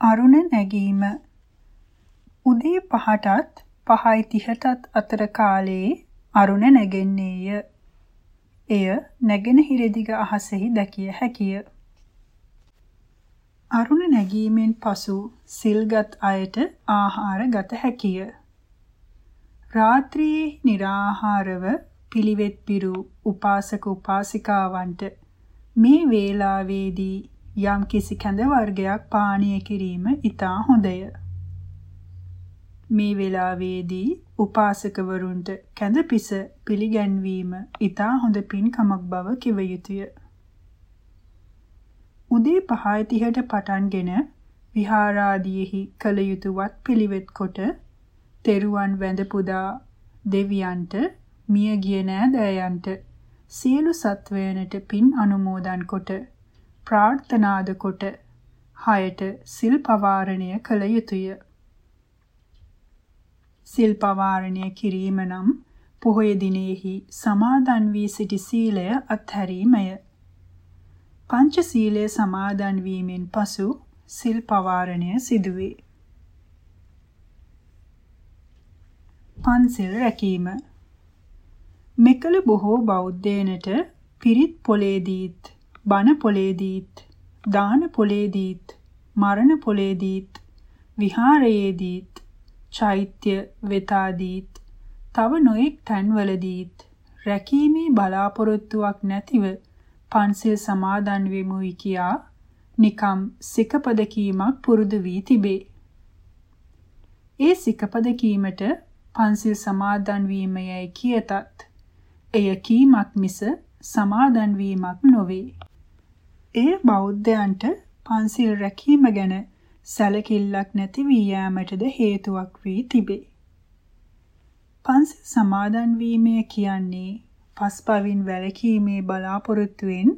අරුණ නැගීම උදේ 5ටත් 5:30ටත් අතර කාලයේ අරුණ නැගෙන්නේය. එය නැගෙනහිර දිග අහසෙහි දැකිය හැකිය. අරුණ නැගීමෙන් පසු සිල්ගත් අයට ආහාර ගත හැකිය. රාත්‍රියේ निराහාරව පිළිවෙත් පිරු උපාසක උපාසිකාවන්ට මේ වේලාවේදී යම් කිසි කැඳ වර්ගයක් පානීය කිරීම ඉතා හොඳය. මේ වේලාවේදී උපාසකවරුන්ට කැඳ පිස පිළිගැන්වීම ඉතා හොඳ පින්කමක් බව කිව යුතුය. උදේ 5:30ට පටන්ගෙන විහාරාදීෙහි කළ යුතු වත් පිළිවෙත් කොට තෙරුවන් වැඳ පුදා දෙවියන්ට මිය ගිය නෑදෑයන්ට සියලු සත්වයන්ට පින් අනුමෝදන් කොට ප්‍රාර්ථනාද කොට හයට සිල් පවාරණය කළ යුතුය. සිල් පවාරණය කිරීම නම් පොහොය දිනෙහි සමාදන් වී සිටි සීලය අත්හැරීමය. පංච සීලය සමාදන් වීමෙන් පසු සිල් පවාරණය සිදුවේ. පන්සිල් රැකීම මෙකල බොහෝ බෞද්ධයනට පිරිත් පොලේදීත් බණ පොලේදීත් දාන පොලේදීත් මරණ පොලේදීත් විහාරයේදීත් චෛත්‍ය වෙතාදීත් තව නොඑක් තැන්වලදීත් රැකීමේ බලාපොරොත්තුවක් නැතිව පන්සිල් සමාදන් වෙමුයි කියා නිකම් සිකපද කීමක් පුරුදු වී තිබේ. ඒ සිකපද කීමට පන්සිල් සමාදන් වීම යැයි කියතත් එය කීමක් මිස සමාදන් වීමක් නොවේ. එය බෞද්ධයන්ට පන්සිල් රැකීම ගැන සැලකිල්ලක් නැති වී යාමටද හේතුවක් වී තිබේ. පන්සිල් සමාදන් වීමය කියන්නේ පස්පවින් වැළකීමේ බලාපොරොත්තුවෙන්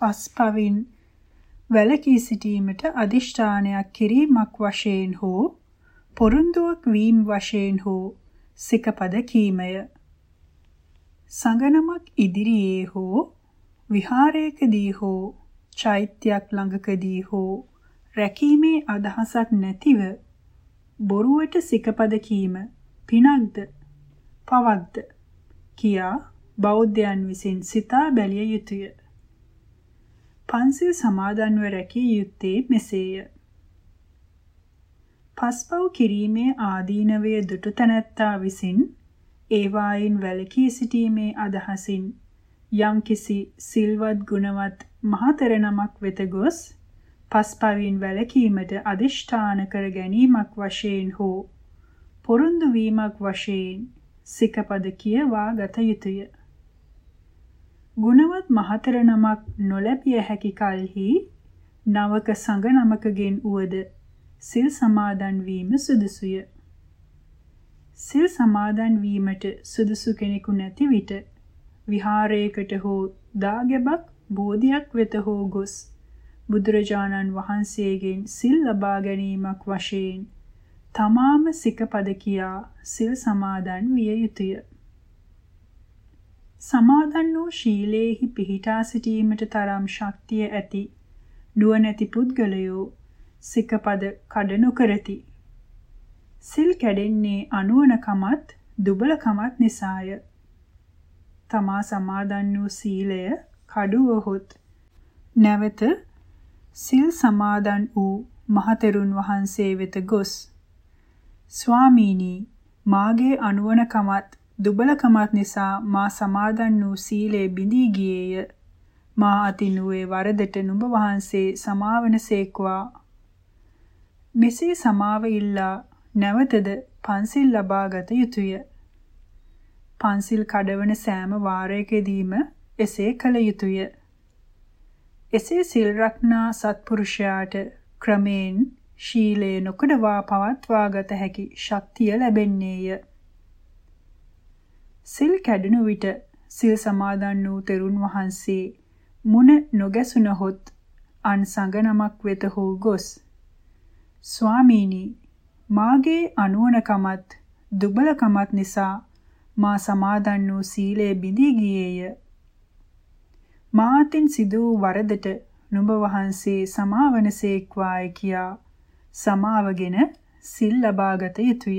පස්පවින් වැළකී සිටීමට අදිෂ්ඨානයක් කිරීමක් වශයෙන් හෝ පොරුන්දුවක් වීම වශයෙන් හෝ සිකපද කීමය. සංගනමක් ඉදිරියේ හෝ විහාරයකදී හෝ චෛත්‍යයක් ළඟකදී හෝ රැකීමේ අදහසක් නැතිව බොරුවට සිකපද කීම පිනක්ද පවක්ද කියා බෞද්ධයන් විසින් සිතා බැලිය යුතුය. පන්සිල් සමාදන්ව රැකිය යුත්තේ මෙසේය. පස්පව් කිරීමේ ආදීනවය දුටු තැනැත්තා විසින් ඒවායින් වැළකී සිටීමේ අදහසින් යම්කිසි සිල්වත් ගුණවත් මහතර නමක් වෙත ගොස් පස්පවින් වැළකීමට අදිෂ්ඨාන කර ගැනීමක් වශයෙන් හෝ පොරොන්දු වීමක් වශයෙන් සිකපද කියවා ගත යුතුය. ගුණවත් මහතර නමක් නොලැබිය හැකි කලෙහි නවක සංඝ නමකගෙන් උවද සිල් සමාදන් වීම සුදුසුය. සිල් සමාදන් වීමට සුදුසු කෙනෙකු නැති විට විහාරයකට හෝ දාගැබක් බෝධියක් වෙත හෝ ගොස් බුදුරජාණන් වහන්සේගෙන් සිල් ලබා ගැනීමක් වශයෙන් තමාම සිකපද කියා සිල් සමාදන් විය යුතුය. සමාදන් වූ ශීලයේහි පිහිටා සිටීමට තරම් ශක්තිය ඇති නුවණැති පුද්ගලයෝ සිකපද කඩ නොකරති. සිල් කැඩෙන්නේ අනුවණකමත් දුබලකමත් නිසාය. තමා සමාදන් වූ සීලය කඩුවහොත් නැවත සිල් සමාදන් වූ මහතෙරුන් වහන්සේ වෙත ගොස්. ස්වාමීනි මාගේ අනුවණකමත් දුබලකමත් නිසා මා සමාදන් වූ සීලය බිඳී ගියේය. මා අතිනුවේ වරදට නුඹ වහන්සේ සමාවන සේක්වා මෙසේ සමාව ඉල්ලා නැවතද පන්සිල් ලබාගත යුතුය. පන්සිල් කඩවන සෑම වාරයකදීම එසේ කළ යුතුය. එසේ සිල් රක්නා සත්පුරුෂයාට ක්‍රමයෙන් ශීලය නොකඩවා පවත්වා ගත හැකි ශක්තිය ලැබෙන්නේය. සිල් කැඩුණු විට සිල් සමාදන් වූ තෙරුන් වහන්සේ මුණ නොගැසුනහොත් අන් සංඝ නමක් වෙත හෝ ගොස් ස්වාමීනි මාගේ අනුවණකමත් දුබලකමත් නිසා මා සමාදන් වූ සීලය බිඳී ගියේය. මාතින් සිදු වූ වරදට නුඹ වහන්සේ සමාවනසේක්වායි කියා සමාවගෙන සිල් ලබාගත යුතුය.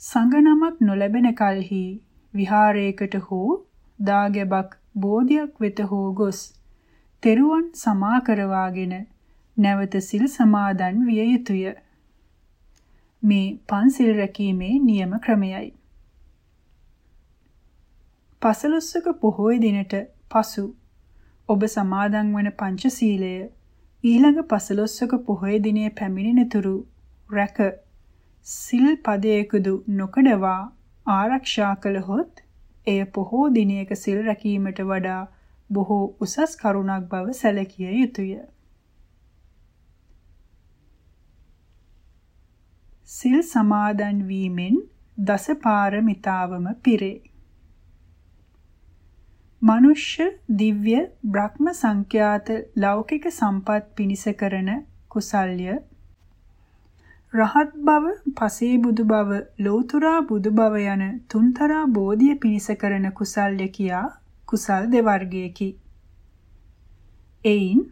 සංගනමක් නොලැබෙන කලෙහි විහාරයකට හෝ දාගැබක් බෝධියක් වෙත හෝ ගොස් තෙරුවන් සමා කරවාගෙන නැවත සිල් සමාදන් විය යුතුය. මේ පන්සිල් රැකීමේ නියම ක්‍රමයයි. පසළොස්වක පොහොය දිනට පසු ඔබ සමාදන් වන පංචශීලය ඊළඟ පසළොස්වක පොහොය දිනයේ පැමිණෙන තුරු රැක සිල් පදයකදු නොකඩවා ආරක්ෂා කළහොත් එය පොහෝ දිනයක සිල් රැකීමට වඩා බොහෝ උසස් කරුණක් බව සැලකිය යුතුය. සිල් සමාදන් වීමෙන් දස පාරමිතාවම පිරේ. මනුෂ්‍ය දිව්‍ය බ්‍රහ්ම සංඛ්‍යාත ලෞකික සම්පත් පිනිස කරන කුසල්ය රහත් බව, පසේ බුදු බව, ලෝතුරා බුදු බව යන තුන්තරා බෝධිය පිණිස කරන කුසල්ය කියා කුසල් දෙවර්ගයකි. එයින්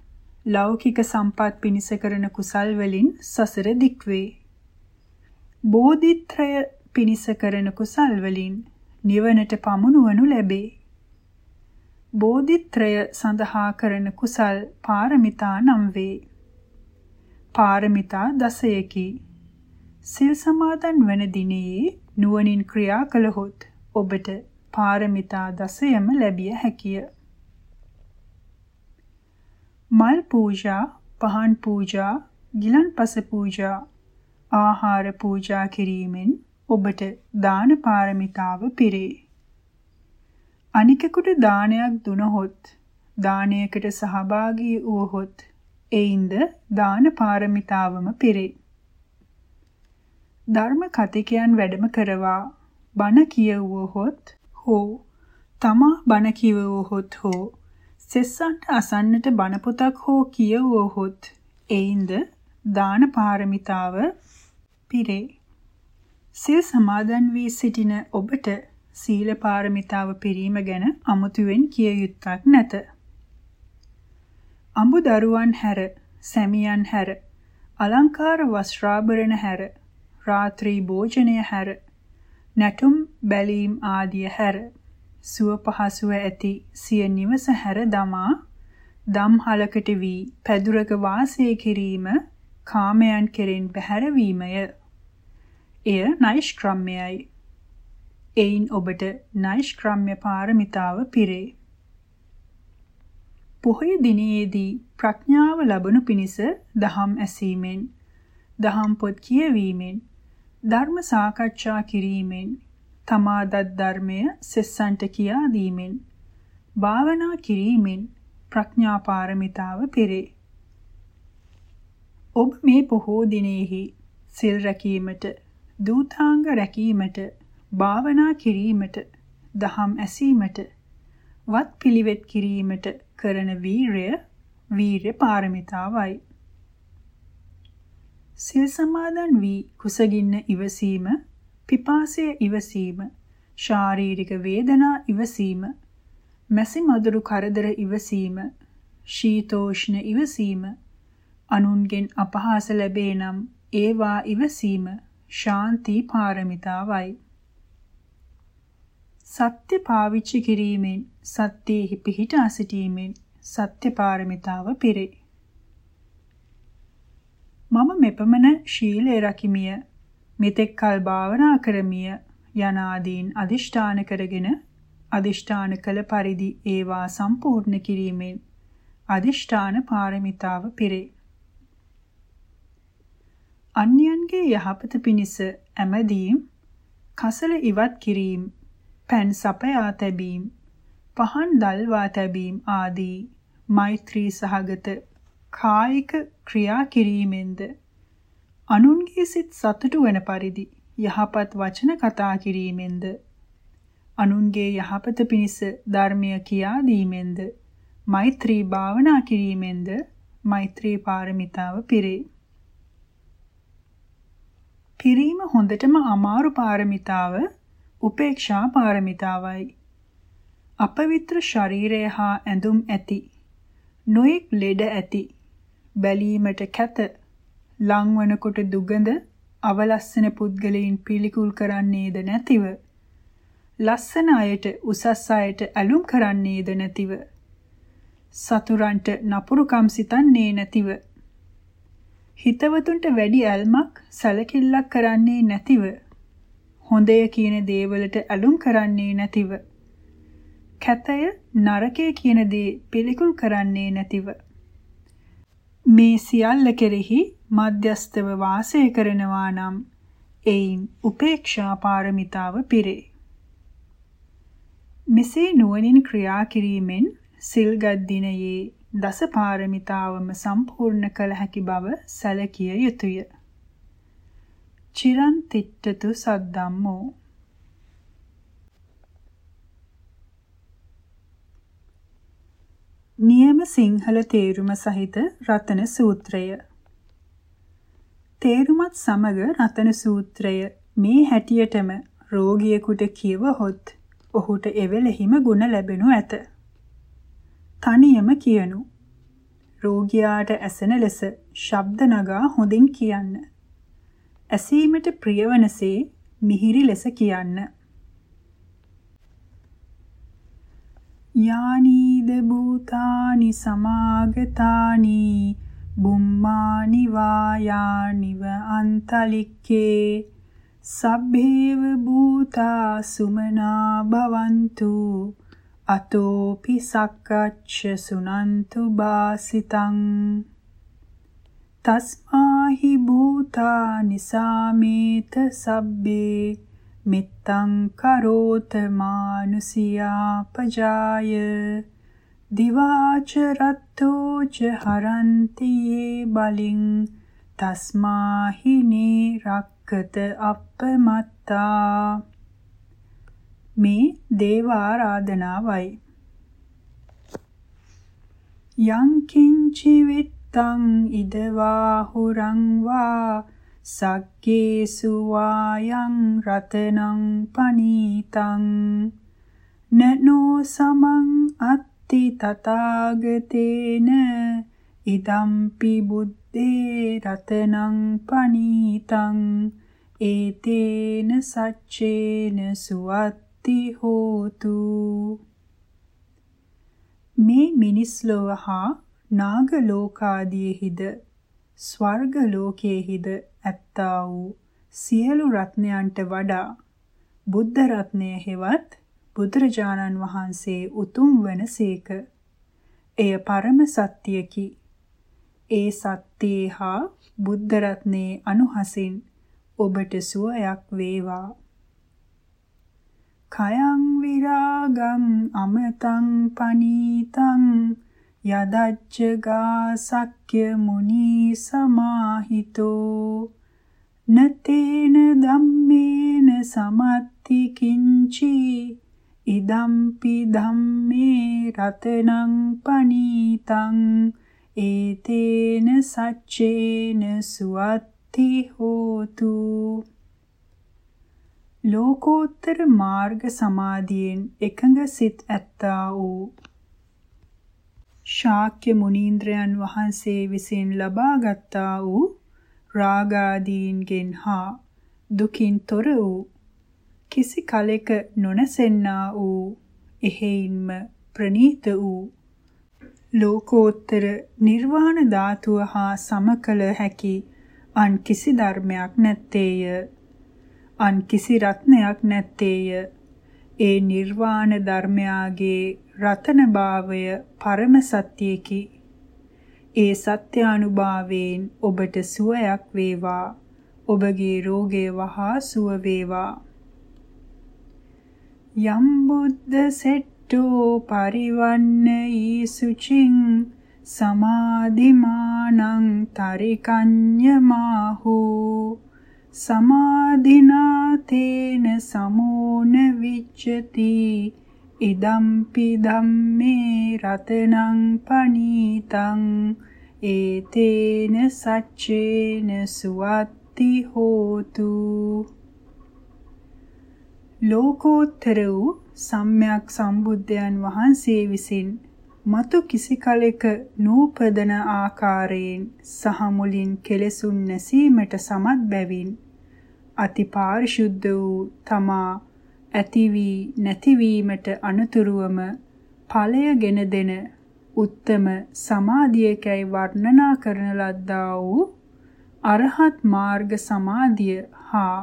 ලෞකික සම්පත් පිණිස කරන කුසල් වලින් සසර දික්වේ. බෝධිත්‍රය පිණිස කරන කුසල් වලින් නිවනට පමුණුවනු ලැබේ. බෝධිත්‍රය සඳහා කරන කුසල් පාරමිතා නම් වේ. පාරමිතා දසයකි. සිල් සමාදන් වන දිනේ නුවණින් ක්‍රියා කළහොත් ඔබට පාරමිතා දසයම ලැබිය හැකිය. මල් පූජා, පහන් පූජා, ගිලන්පස පූජා, ආහාර පූජා කිරීමෙන් ඔබට දාන පාරමිතාව පිරේ. අනිකෙකුට දානයක් දුනහොත්, දානයකට සහභාගී වුවහොත්, එයින්ද දාන පාරමිතාවම පිරේ. ධර්ම කතිකයන් වැඩම කරවා බණ කියවුවහොත් හෝ තමා බණ කියවුවහොත් හෝ සෙස්සන්ට අසන්නට බණ පොතක් හෝ කියවුවහොත් එයින්ද දාන පාරමිතාව පිරේ. සිල් සමාදන් වී සිටින ඔබට සීල පාරමිතාව පිරීම ගැන අමුතුවෙන් කිය යුත්තක් නැත. අඹු දරුවන් හැර, සැමියන් හැර, අලංකාර වස්ත්‍රාභරණ හැර රාත්‍රී භෝජනය හැර නැටුම් බැලීම් ආදිය හැර සුව පහසුව ඇති සිය නිවස හැර දමා දම්හලකට වී පැදුරක වාසය කිරීම කාමයන් කෙරෙන් බැහැරවීමය. එය නෛෂ්ක්‍රම්‍යයි. එයින් ඔබට නෛෂ්ක්‍රම්‍ය පාරමිතාව පිරේ. පොහොය දිනයේදී ප්‍රඥාව ලැබුණු පිණිස දහම් ඇසීමෙන් දහම් පොත් කියවීමෙන් ධර්ම සාකච්ඡා කිරීමෙන් තමාදත් ධර්මය සෙස්සන්ට කියා දීමෙන් භාවනා කිරීමෙන් ප්‍රඥා පාරමිතාව පිරේ. ඔබ මේ පොහෝ දිනෙහි සිල් රැකීමට, දූතාංග රැකීමට, භාවනා කිරීමට, දහම් ඇසීමට, වත් පිළිවෙත් කිරීමට කරන වීරය වීරය පාරමිතාවයි. සිල් සමාදන් වී කුසගින්න ඉවසීම, පිපාසය ඉවසීම, ශාරීරික වේදනා ඉවසීම, මැසි මදුරු කරදර ඉවසීම, ශීතෝෂ්ණ ඉවසීම, අනුන්ගෙන් අපහාස ලැබේ නම් ඒවා ඉවසීම ශාන්ති පාරමිතාවයි. සත්‍ය පාවිච්චි කිරීමෙන් සත්‍යෙහි පිහිටා සිටීමෙන් සත්‍ය පාරමිතාව පිරේ. මම මෙපමණ ශීලය රකිමිය මෙතෙක් කල් භාවනා කරමිය යනාදීන් අදිෂ්ඨාන කරගෙන අදිෂ්ඨාන කළ පරිදි ඒවා සම්පූර්ණ කිරීමෙන් අදිෂ්ඨාන පාරමිතාව පිරේ. අන්‍යයන්ගේ යහපත පිණිස ඇමදීම්, කසල ඉවත් කිරීම, පෑන් සපයා තැබීම, පහන් දල්වා තැබීම ආදී මෛත්‍රී සහගත කායික ක්‍රියා කිරීමෙන්ද අනුන්ගේ සිත් සතුටු වන පරිදි යහපත් වචන කතා කිරීමෙන්ද අනුන්ගේ යහපත පිණිස ධර්මය කියා දීමෙන්ද මෛත්‍රී භාවනා කිරීමෙන්ද මෛත්‍රී පාරමිතාව පිරේ. පිරීම හොඳටම අමාරු පාරමිතාව උපේක්ෂා පාරමිතාවයි. අපවිත්‍ර ශරීරය හා ඇඳුම් ඇති නොඑක් ලෙඩ ඇති බැලීමට කැත ලංවනකොට දුගඳ අවලස්සන පුද්ගලයන් පිළිකුල් කරන්නේද නැතිව ලස්සන අයට උසස් අයට ඇලුම් කරන්නේද නැතිව සතුරන්ට නපුරුකම් සිතන්නේ නැතිව හිතවතුන්ට වැඩි ඇල්මක් සැලකිල්ලක් කරන්නේ නැතිව හොඳය කියන දේවලට ඇලුම් කරන්නේ නැතිව කැතය නරකය කියන දේ පිළිකුල් කරන්නේ නැතිව මේ සියල්ල කෙරෙහි මධ්‍යස්තව වාසය කරනවා නම් එයින් උපේක්ෂා පාරමිතාව පිරේ. මෙසේ නුවණින් ක්‍රියා කිරීමෙන් සිල්ගත් දිනයේ දස පාරමිතාවම සම්පූර්ණ කළ හැකි බව සැලකිය යුතුය. චිරන් තිට්ඨතු සද්දම්මෝ නියම සිංහල තේරුම සහිත රතන සූත්‍රය තේරුමත් සමග රතන සූත්‍රය මේ හැටියටම රෝගියෙකුට කියවහොත් ඔහුට එවෙලෙහිම ಗುಣ ලැබෙනු ඇත. තනියම කියනු. රෝගියාට ඇසෙන ලෙස ශබ්ද නගා හොඳින් කියන්න. ඇසීමට ප්‍රියවනසේ මිහිරි ලෙස කියන්න. යානීද භූතානි සමාගතානි බුම්මානි වායානිව අන්තලික්කේ සබ්බේව භූතා සුමනා භවන්තු අතෝපි සක්කච්ඡ සුනන්තු බාසිතං. තස්මාහි භූතා නිසාමේත සබ්බේ මිත්තං කරෝත මානුසියා පජාය දිවාච රත්තෝච හරන්ති යේ බලින් තස්මාහිනේ රක්කත අප්පමත්තා. මේ දේව ආරාධනාවයි යං කිංචි විත්තං ඉදවා හුරං වා සග්ගේසු වායං රතනං පනීතං නනෝ සමං අත්ති තථාගතේන ඉදම්පි බුද්දේ රතනං පනීතං ඒතේන සච්චේන සුවත්ති හෝතු මේ මිනිස් ලෝව හා නාග ලෝකාදීෙහිද ස්වර්ග ලෝකයේහිද ඇත්තා වූ සියලු රත්නයන්ට වඩා බුද්ධ රත්නය හෙවත් බුදුරජාණන් වහන්සේ උතුම් වනසේක. එය පරම සත්‍යයකි. ඒ සත්‍යයේ හා බුද්ධ රත්නයේ අනුහසින් ඔබට සුවයක් වේවා. කයං විරාගං අමතං පනීතං යදච්චගා සක්්‍ය මුනි සමාහිතෝ නතේන ධම්මේන සමත්ති කිංචි ඉදම්පි ධම්මේ රතනං පනීතං ඒතේන සච්චේන සුවත්ති හෝතු ලෝකෝත්තර මාර්ග සමාධියෙන් එකඟ සිත් ඇත්තා වූ ශාක්‍ය මුනීන්ද්‍රයන් වහන්සේ විසින් ලබාගත්තා වූ රාගාදීන්ගෙන් හා දුකින් තොර වූ කිසි කලෙක නොනසෙන්නා වූ එහෙයින්ම ප්‍රනීත වූ ලෝකෝත්තර නිර්වාණ ධාතුව හා සමකල හැකි අන් කිසි ධර්මයක් නැත්තේය. අන් කිසි රත්නයක් නැත්තේය ඒ නිර්වාණ ධර්මයාගේ රතන භාවය පරම සත්‍යයකි. ඒ සත්‍යානුභාවයෙන් ඔබට සුවයක් වේවා. ඔබගේ රෝගය වහා සුව වේවා. යම් බුද්ධ සෙට්ටෝ පරිවන්න ඊසුචින් සමාධිමානං තරිකඤ්ඤමාහු සමාධිනාතේන සමෝන විච්ඡති। ඉදම්පි ධම්මේ රතනං පනීතං। ඒතේන සච්චේන සුවත්ති හෝතු। ලෝකෝත්තර වූ සම්්‍යක් සම්බුද්ධයන් වහන්සේ විසින් මතු කිසි කලෙක නූපදන ආකාරයෙන් සහ මුලින් කෙලෙසුන් නැසීමට සමත් බැවින් අති පාරිශුද්ධ වූ තමා ඇති වී නැතිවීමට අනතුරුවම ඵලයගෙන දෙන උත්තම සමාධියකයි වර්ණනා කරන ලද්දා වූ අරහත් මාර්ග සමාධිය හා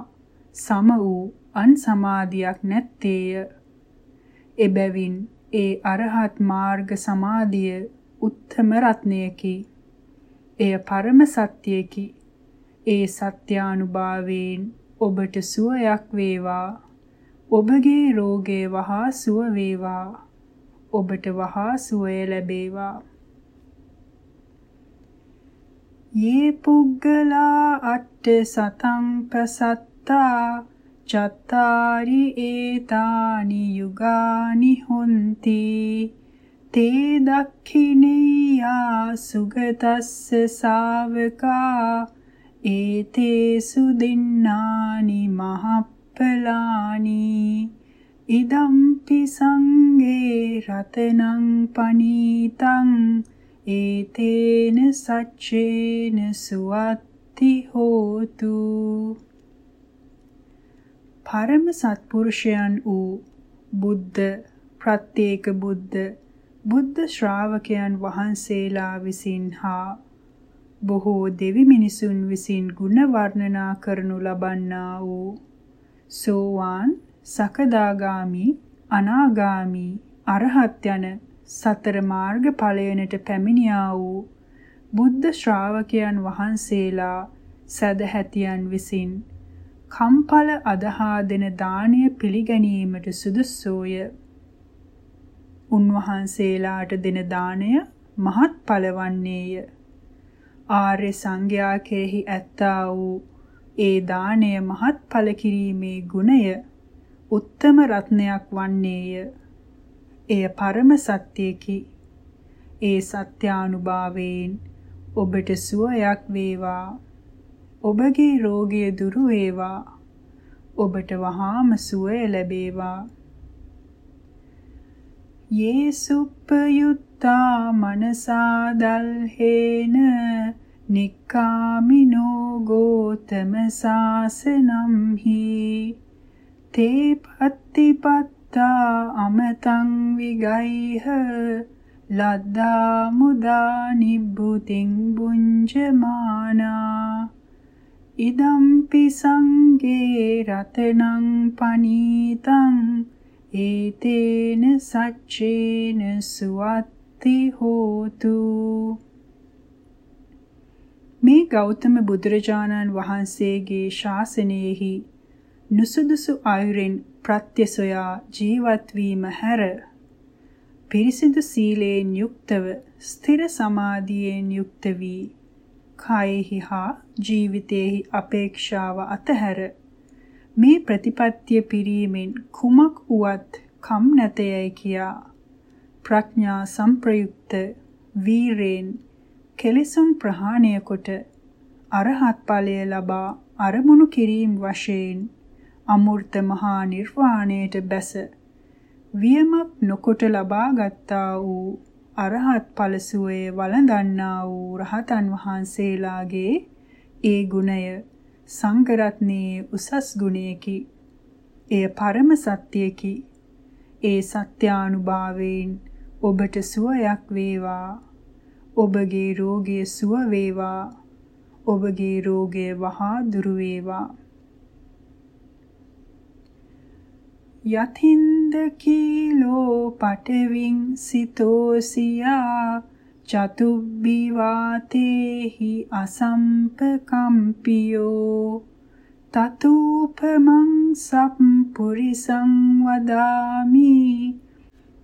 සම වූ අන් සමාධියක් නැත්තේය. එබැවින් ඒ අරහත් මාර්ග සමාධිය උත්තම රත්නයකි. එය පරම සත්‍යයකි. ඒ සත්‍යානුභාවයෙන් ඔබට සුවයක් වේවා. ඔබගේ රෝගය වහා සුව වේවා. ඔබට වහා සුවය ලැබේවා. යේ පුග්ගලා අට්ඨ සතං පසත්තා චත්තාරි ඒතානි යුගානි හොಂತಿ තේ දක්ඛිනේයා සුගතස්ස ශාවකා ඒතේසු දින්නානි මහප්පලානි. ඉදම්පි සංගේ රතනං පනීතං. ඒතේන සච්චේන සුවත්ති හෝතු. පරම සත්පුරුෂයන් වූ බුද්ධ ප්‍රත්‍යේක බුද්ධ බුද්ධ ශ්‍රාවකයන් වහන්සේලා විසින් හා බොහෝ දෙවි මිනිසුන් විසින් ගුණ වර්ණනා කරනු ලබන්නා වූ සෝවාන් සකදාගාමි අනාගාමි අරහත් යන සතර මාර්ග ඵලයනට පැමිණියා වූ බුද්ධ ශ්‍රාවකයන් වහන්සේලා සදහැතියන් විසින් කම්පල අදහා දෙන දාණය පිළිගැනීමට සුදුසෝය. උන්වහන්සේලාට දෙන දාණය මහත් ඵලවන්නේය. ආර්ය සංඝයා කෙරෙහි ඇත්තා වූ ඒ දාණය මහත් ඵල කිරීමේ ගුණය උත්තම රත්නයක් වන්නේය. එය පරම සත්‍යයකි. ඒ සත්‍යානුභාවයෙන් ඔබට සුවයක් වේවා. ඔබගේ රෝගය දුරු වේවා. ඔබට වහාම සුවය ලැබේවා. යේසුප්පයුත්තා මනසා දල්හේන නික්කාමිනෝ ගෝතම සාසනම්හි තේ පත්තිපත්තා අමතං විගයිහ ලද්දා මුදා නිබ්බුතින් බුංජමානා ඉදම්පි සංගේ රතනං පනීතං ඒතේන සච්චේන සුවත්ති හෝතු මේ ගෞතම බුදුරජාණන් වහන්සේගේ ශාසනයෙහි නුසුදුසු අයුරින් ප්‍රත්‍ය සොයා ජීවත් වීම හැර පිරිසිදු සීලයෙන් යුක්තව ස්ථිර සමාධියෙන් යුක්ත වී කායෙහි හා ජීවිතයේහි අපේක්ෂාව අතහැර මේ ප්‍රතිපත්තිය පිරීමෙන් කුමක් වුවත් කම් නැතයයි කියා ප්‍රඥා සංප්‍රයුක්ත වීරෙන් කෙලෙසුන් ප්‍රහාණය කොට අරහත් ඵලය ලබා අරමුණු කිරීම වශයෙන් අමූර්ත මහා නිර්වාණයට බැස වියමක් නොකොට ලබා ගත්තා වූ අරහත් ඵලසුවේ වළඳන්නා වූ රහතන් වහන්සේලාගේ ඒ ගුණය සංඝරත්නයේ උසස් ගුණයකි. එය පරම සත්‍යයකි. ඒ සත්‍යානුභාවයෙන් ඔබට සුවයක් වේවා. ඔබගේ රෝගය සුව වේවා. ඔබගේ රෝගය වහා දුරු වේවා. යතින්ද කීලෝ පටවින් සිතෝසියා චතුබ්බි වාතේහි අසම්පකම්පියෝ තතූපමං සම්පුරිසං වදාමි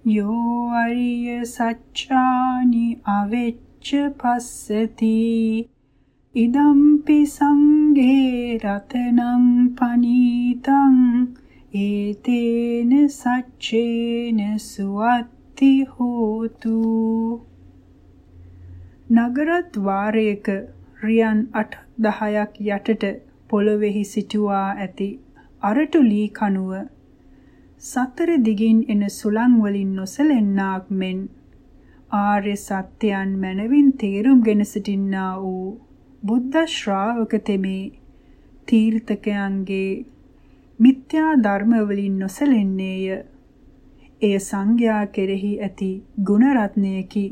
යෝ අරිය සච්ඡානි අවෙච්ච පස්සති. ඉදම්පි සංඝේ රතනං පනීතං ඒතේන සච්චේන සුවත්ති හෝතු. නගරත් වාරයක රියන් 8 10ක් යටට පොළොවේහි සිටුවා ඇති අරටු ලී කණුව සතර දිගින් එන සුළං වලින් නොසලෙන්නාක් මෙන් ආර්ය සත්‍යයන් මනවින් තේරුම්ගෙන සිටින්නා වූ බුද්ධ ශ්‍රාවක තෙමේ තීර්ථකයන්ගේ මිත්‍යා ධර්ම වලින් නොසැලෙන්නේය. එය සංඝයා කෙරෙහි ඇති ගුණ රත්නයකි.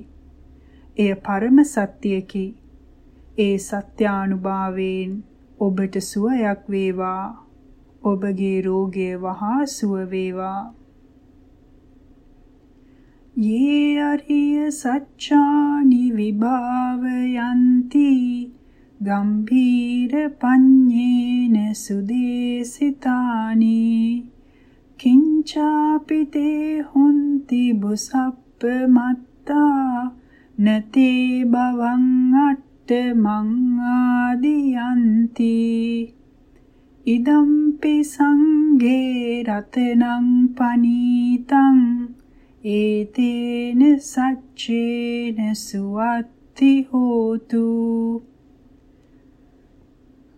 එය පරම සත්‍යයකි. ඒ සත්‍යානුභාවයෙන් ඔබට සුවයක් වේවා. ඔබගේ රෝගය වහා සුව වේවා. යේ අරිය සච්ඡානි විභාවයන්ති ගම්භීර පඤ්ඤේන සුදේසිතානි කිංචාපිතේ හොන්ති බුසප්ප මත්තා නතේ බවං අට්ඨ මං ආදියන්ති ඉදම්පි සංඝේ රතනං පනීතං ඒතේන සච්චේන සුවත්ති හෝතු.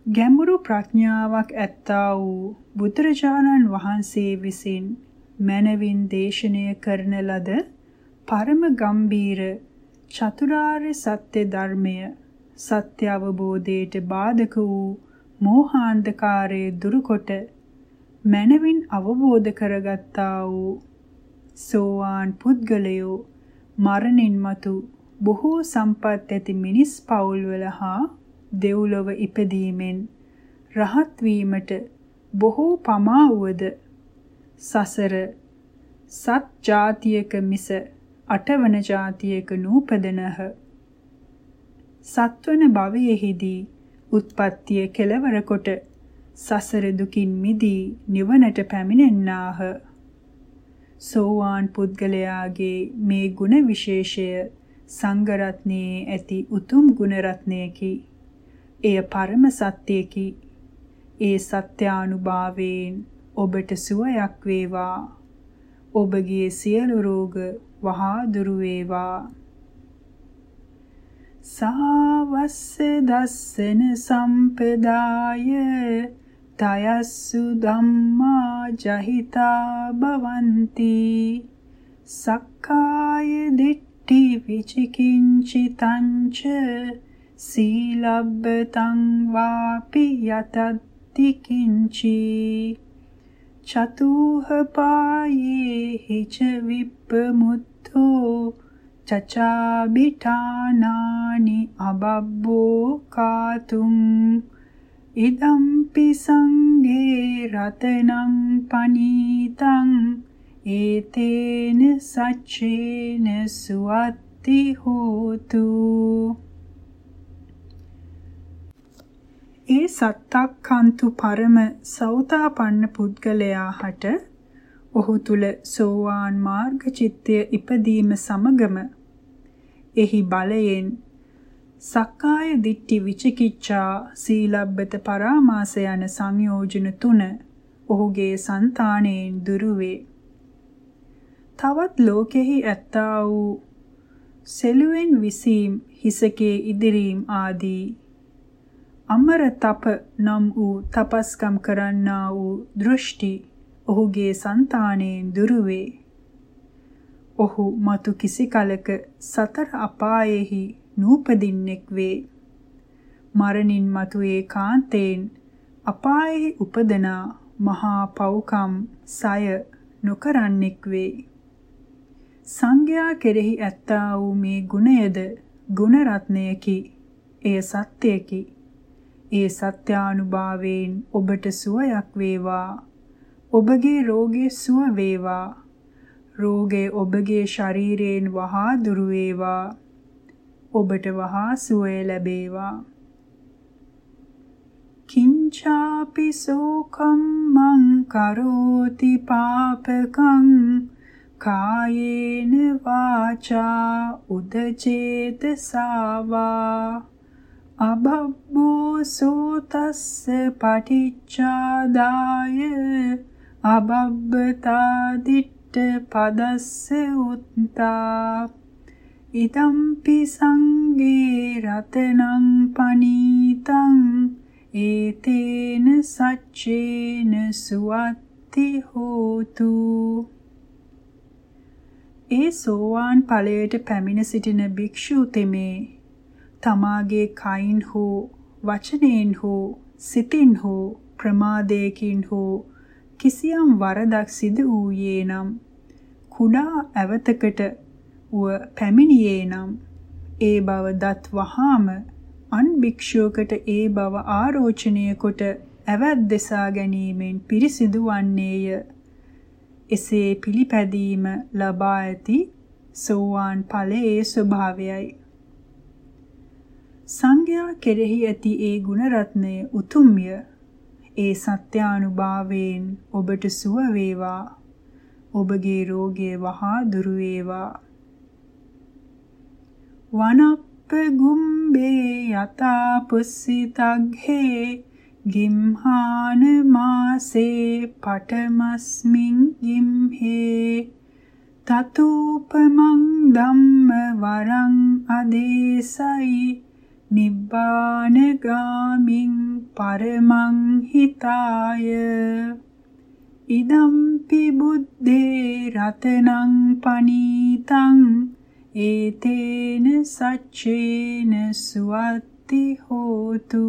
ගැඹුරු ප්‍රඥාවක් ඇත්තා වූ බුදුරජාණන් වහන්සේ විසින් මනවින් දේශනය කරන ලද පරම ගම්බීර චතුරාර්ය සත්‍ය ධර්මය සත්‍ය අවබෝධයට බාධක වූ මෝහාන්ධකාරය දුරුකොට මනවින් අවබෝධ කරගත්තා වූ සෝවාන් පුද්ගලයෝ මරණින් මතු බොහෝ සම්පත් ඇති මිනිස් පවුල්වල හා දෙව්ලොව ඉපදීමෙන් රහත් වීමට බොහෝ පමා වූද සසර සත් જાතියක මිස අටවන જાතියක නූපදනහ. සත්වන භවයේහිදී උත්පත්තිය කෙලවර කොට සසර දුකින් මිදී නිවනට පැමිණෙන්නාහ සෝවාන් පුද්ගලයාගේ මේ ගුණ විශේෂය සංඝ රත්නයේ ඇති උතුම් ගුණ රත්නයකි එය පරම සත්‍යයකි. ඒ සත්‍යානුභාවයෙන් ඔබට සුවයක් වේවා. ඔබගේ සියලු රෝග වහා දුරු වේවා. සාවස්ස දස්සන සම්පදාය. තයස්සු ධම්මා ජහිතා භවಂತಿ. සක්කාය දිට්ඨි විචිකිංචිතංච සීලබ්බතං වාපි යතත්ති කිංචි. චතුහ පායේ හිච විප්පමුත්තෝ චචාබිඨානානි අබබ්බෝ කාතුම්. ඉදම්පි සංඝේ රතනං පනීතං. ඒතේන සච්චේන සුවත්ති හෝතු. ඒ සත්තක්칸තු පරම සෞතාපන්න පුද්ගලයා හට ඔහු තුල සෝවාන් මාර්ග චිත්තය ඉපදීම සමගම එහි බලයෙන් සක්කාය දිට්ඨි විචිකිච්ඡා සීලබ්බත පරාමාස යන සංයෝජන තුන ඔහුගේ సంతාණයෙන් දුරුවේ. තවත් ලෝකෙහි ඇත්තා වූ සෙලුවෙන් විසීම් හිසකේ ඉදිරීම් ආදී අමර තප නම් වූ තපස්කම් කරන්නා වූ දෘෂ්ටි ඔහුගේ సంతාණයෙන් දුරුවේ ඔහු මතු කිසි කලක සතර අපායෙහි නූපදින්නෙක් වේ. මරණින් මතු ඒකාන්තයෙන් අපායෙහි උපදනා මහා පව්කම් සය නොකරන්නෙක් වේ. සංඝයා කෙරෙහි ඇත්තා වූ මේ ගුණයද ගුණ රත්නයකි. එය සත්‍යයකි. ඒ සත්‍යානුභාවයෙන් ඔබට සුවයක් වේවා. ඔබගේ රෝගී සුව වේවා. රෝගය ඔබගේ ශරීරයෙන් වහා දුරු වේවා. ඔබට වහා සුවය ලැබේවා. කිංචාපි සෝකම්මං කරෝති පාපකං කායේන වාචා උදචේතසාවා අබබ්බෝ සෝතස්ස පටිච්චාදාය අබබ්බතා දිට්ඨ පදස්ස උත්තා. ඉදම්පි සංගේ රතනං පනීතං. ඒතේන සච්චේන සුවත්ති හෝතු. ඒ සෝවාන් ඵලයට පැමිණ සිටින භික්ෂු තෙමේ තමාගේ කයින් හෝ වචනයෙන් හෝ සිතින් හෝ ප්‍රමාදයකින් හෝ කිසියම් වරදක් සිදු වූයේ නම් කුඩා ඇවතකට උව පැමිණියේ නම් ඒ බව දත් වහාම අන් භික්ෂුවකට ඒ බව ආරෝචනය කොට ඇවැත් දෙසා ගැනීමෙන් පිරිසිදු වන්නේය. එසේ පිළිපැදීම ලබා ඇති සෝවාන් ඵලයේ ස්වභාවයයි. සංඝයා කෙරෙහි ඇති ඒ ගුණ රත්නය උතුම්ය. ඒ සත්‍යානුභාවයෙන් ඔබට සුව වේවා. ඔබගේ රෝගය වහා දුරු වේවා. වනප්ප ගුම්බේ යතා පුස්සිතග්හේ ගිම්හාන මාසේ පටමස්මින් ගිම්හේ තතූපමං ධම්ම වරං අදේසයි නිබ්බාන ගාමින් පරමං හිතාය. ඉදම්පි බුද්දේ රතනං පනීතං ඒතේන සච්චේන සුවත්ති හෝතු.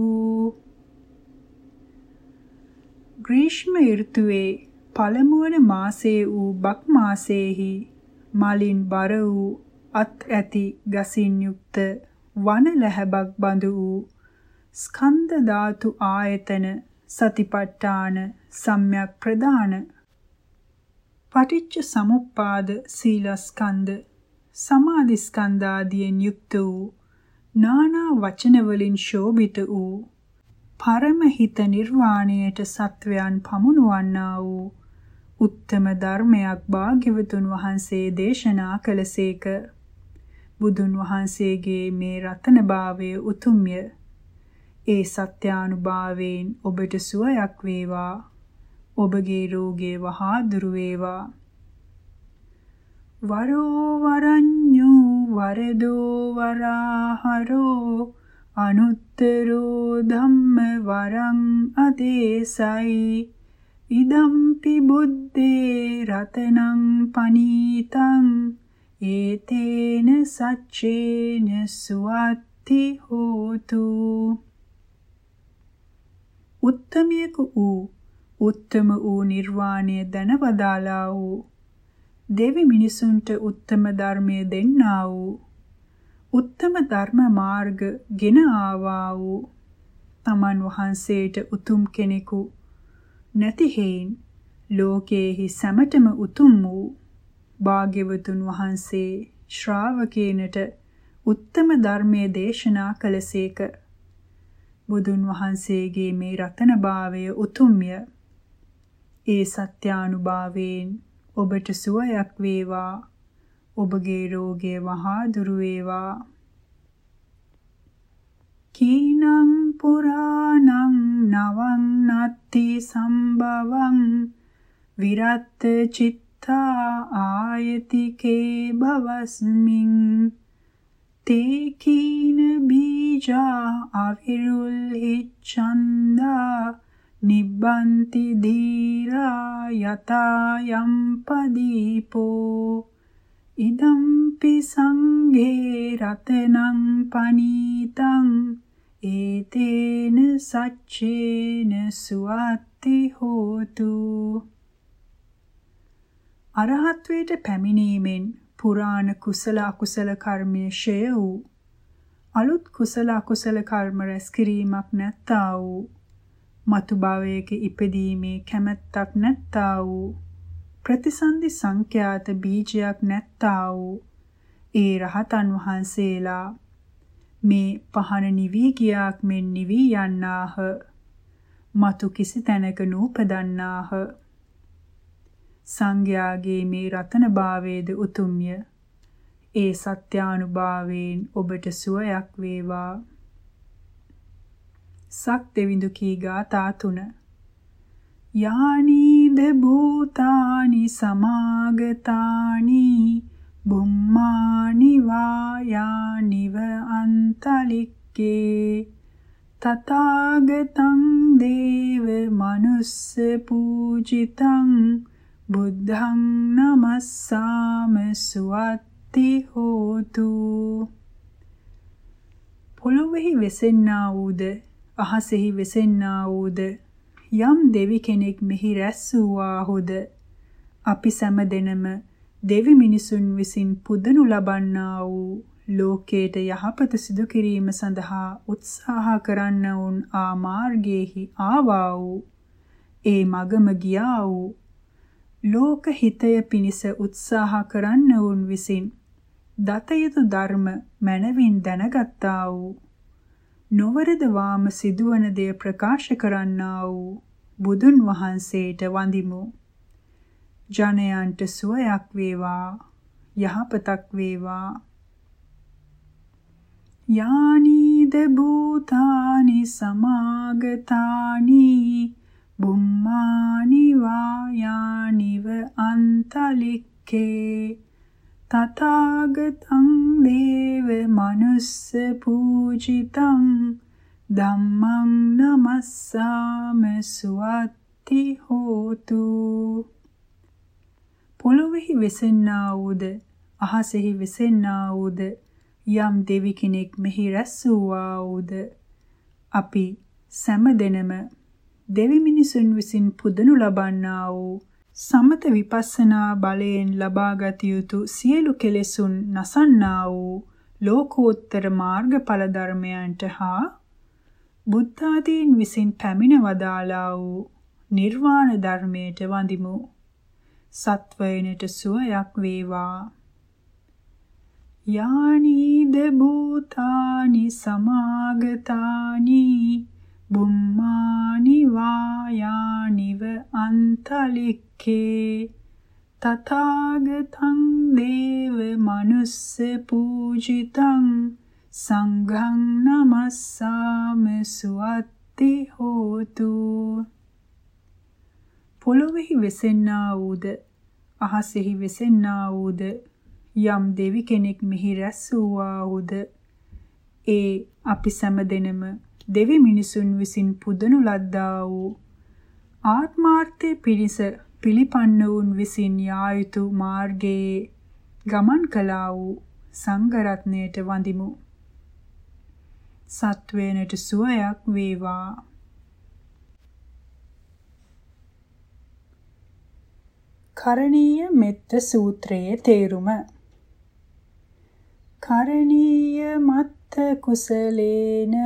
ග්‍රීෂ්ම ඍතුවේ පළමුවන මාසයේ වූ බක් මාසයේහි මලින් බර වූ අත් ඇති ගසින් යුක්ත වන ලැහැබක් බඳු වූ ස්කන්ධ ධාතු ආයතන සතිපට්ඨාන සම්‍යක් ප්‍රදාන. පටිච්ච සමුප්පාද සීලස්කන්ධ සමාධි ස්කන්ධ ආදියෙන් යුක්ත වූ නානා වචන වලින් શોභිත වූ පරම හිත නිර්වාණයට සත්වයන් පමුණුවන්නා වූ උත්තම ධර්මයක් භාග්‍යවතුන් වහන්සේ දේශනා කළසේක. බුදුන් වහන්සේගේ මේ රතනභාවය උතුම්ය. ඒ සත්‍යානුභාවයෙන් ඔබට සුවයක් වේවා. ඔබගේ රෝගය වහා දුරු වේවා. වරෝ වරඤ්ඤෝ වරදෝ වරාහරෝ අනුත්තරෝ ධම්ම වරං අදේසයි. ඉදම්පි බුද්දේ රතනං පනීතං ඒතේන සච්චේන සුවත්ති හෝතු උත්තමයක වූ උත්තම වූ නිර්වාණය දැනවදාලා වූ දෙවි මිනිසුන්ට උත්තම ධර්මය දෙන්නා වූ උත්තම ධර්ම මාර්ග ගෙන ආවා වූ තමන් වහන්සේට උතුම් කෙනෙකු නැති හේයින් ලෝකයේහි සැමටම උතුම් වූ භාග්‍යවතුන් වහන්සේ ශ්‍රාවකේනට උත්තම ධර්මයේ දේශනා කළසේක. බුදුන් වහන්සේගේ මේ රතනභාවය උතුම්ය. ඒ සත්‍යානුභාවයෙන් ඔබට සුවයක් වේවා. ඔබගේ රෝගය වහා දුරු වේවා. කීනං පුරාණං නවං නත්ති සම්භවං විරත් චිත්තා ආයතිකේ භවස්මින් තේ කීන බීජා අවිරුල් හිච්ඡන්දා නිබ්බන්ති දීරා යතා යම් පදීපෝ ඉදම්පි සංඝේ රතනං පනීතං ඒතේන සච්චේන සුවත්ති හෝතු අරහත්වයට පැමිණීමෙන් පුරාණ කුසල අකුසල කර්මය ෂය වූ අලුත් කුසල අකුසල කර්ම රැස් කිරීමක් නැත්තා වූ මතු භවයක ඉපදීමේ කැමැත්තක් නැත්තා වූ ප්‍රතිසන්දි සංඛ්‍යාත බීජයක් නැත්තා වූ ඒ රහතන් වහන්සේලා මේ පහන නිවි ගියාක් මෙන් නිවි යන්නාහ මතු කිසි තැනක නූපදන්නාහ. සංඝයාගේ මේ රතනභාවයේද උතුම්ය. ඒ සත්‍යානුභාවයෙන් ඔබට සුවයක් වේවා. සක් දෙවිඳු කී ගාථා තුන. යානීද භූතානි සමාගතානි බුම්මානි වායානිව අන්තලික්කේ තථාගතං දේව මනුස්ස පූජිතං බුද්ධං නමස්සාම සුවත්ති හෝතු. පොළොවේහි වෙසෙන්නා වූද අහසෙහි වෙසෙන්නා වූද යම් දෙවි කෙනෙක් මෙහි රැස් වූවාහුද අපි සෑම දෙනම දෙවි මිනිසුන් විසින් පුදනු ලබන්නා වූ ලෝකයට යහපත සිදු කිරීම සඳහා උත්සාහ කරන්න වුන් ආ මාර්ගයේහි ආවා වූ ඒ මගම ගියා වූ ලෝක හිතය පිණිස උත්සාහ කරන්න වුන් විසින් දතයුතු ධර්ම මනවින් දැනගත්තා වූ නොවරද වාම සිදුවන දෙය ප්‍රකාශ කරන්නා වූ බුදුන් වහන්සේට වඳිමු. ජනයන්ට සුවයක් වේවා යහපතක් වේවා. යානීද භූතානි සමාගතානි බුම්මානි වායානිව අන්තලික්කේ. තථාගතං දේව මනුස්ස පූජිතං ධම්මං නමස්සාම සුවත්ති හෝතු. පොළොවේහි වෙසෙන්නා වූද අහසෙහි වෙසෙන්නා වූද යම් දෙවි කෙනෙක් මෙහි රැස් වූවා වූද අපි සෑම දෙනම දෙවි මිනිසුන් විසින් පුදනු ලබන්නා වූ සමත විපස්සනා බලයෙන් ලබාගත යුතු සියලු කෙලෙසුන් නසන්නා වූ ලෝකෝත්තර මාර්ගඵල ධර්මයන්ට හා බුද්ධාදීන් විසින් පැමිණ වදාලා වූ නිර්වාණ ධර්මයට වඳිමු. සත්වයනට සුවයක් වේවා. යානීද භූතානි සමාගතානි බුම්මානි වායානිව අන්තලික්කේ තථාගතං දේව මනුස්ස පූජිතං සංඝං නමස්සාම සුවත්ති හෝතු. පොළොවේහි වෙසෙන්නා වූද අහසෙහි වෙසෙන්නා වූද යම් දෙවි කෙනෙක් මෙහි රැස් වූවා වූද ඒ අපි සෑම දෙනම දෙවි මිනිසුන් විසින් පුදනු ලද්දා වූ ආත්මාර්ථයේ පිරිස පිළිපන්න වුන් විසින් යා යුතු මාර්ගයේ ගමන් කළා වූ සංඝ රත්නයට වඳිමු. සත්වේනට සුවයක් වේවා. කරණීය මෙත්ත සූත්‍රයේ තේරුම කරණීය මත්ත කුසලේන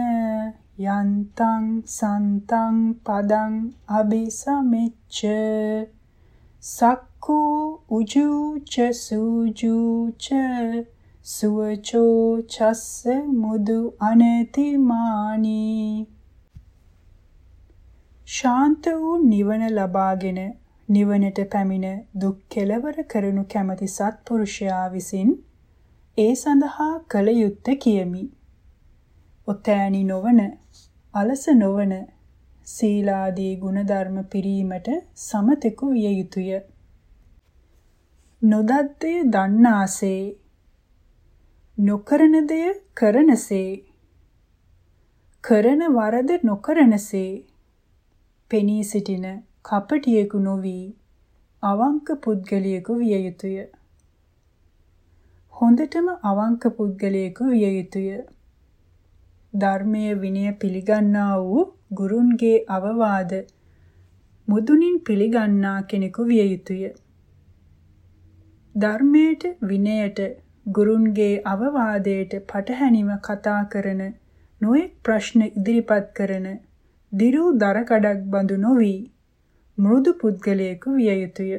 යන්තං සන්තං පදං අபிසමෙච්ච සක්කෝ උජුච සූජුච සුවචෝ චස්ස මුදු අනතිමානි ශාන්ත වූ නිවන ලබාගෙන නිවනට පැමිණ දුක් කෙලවර කරනු කැමති සත්පුරුෂයා විසින් ඒ සඳහා කල යුත්තේ කියමි. ඔතෑණි නොවන, අලස නොවන සීලාදී ගුණධර්ම පිරීමට සමතෙකු විය යුතුය. නොදද්දේ දන්නාසේ නොකරන දෙය කරනසේ කරන වරද නොකරනසේ පෙනී සිටින කපටියෙකු නොවි අවංක පුද්ගලයෙකු විය යුතුය. හොඳටම අවංක පුද්ගලයෙකු විය යුතුය. ධර්මයේ විනය පිළිගන්නා වූ ගුරුන්ගේ අවවාද මුදුනින් පිළිගන්නා කෙනෙකු විය යුතුය. ධර්මයට විනයට ගුරුන්ගේ අවවාදයට පටහැනිව කතා කරන නොඑක් ප්‍රශ්න ඉදිරිපත් කරන දිරු දරකඩක් බඳු නොවි මෘදු පුද්ගලයෙකු විය යුතුය.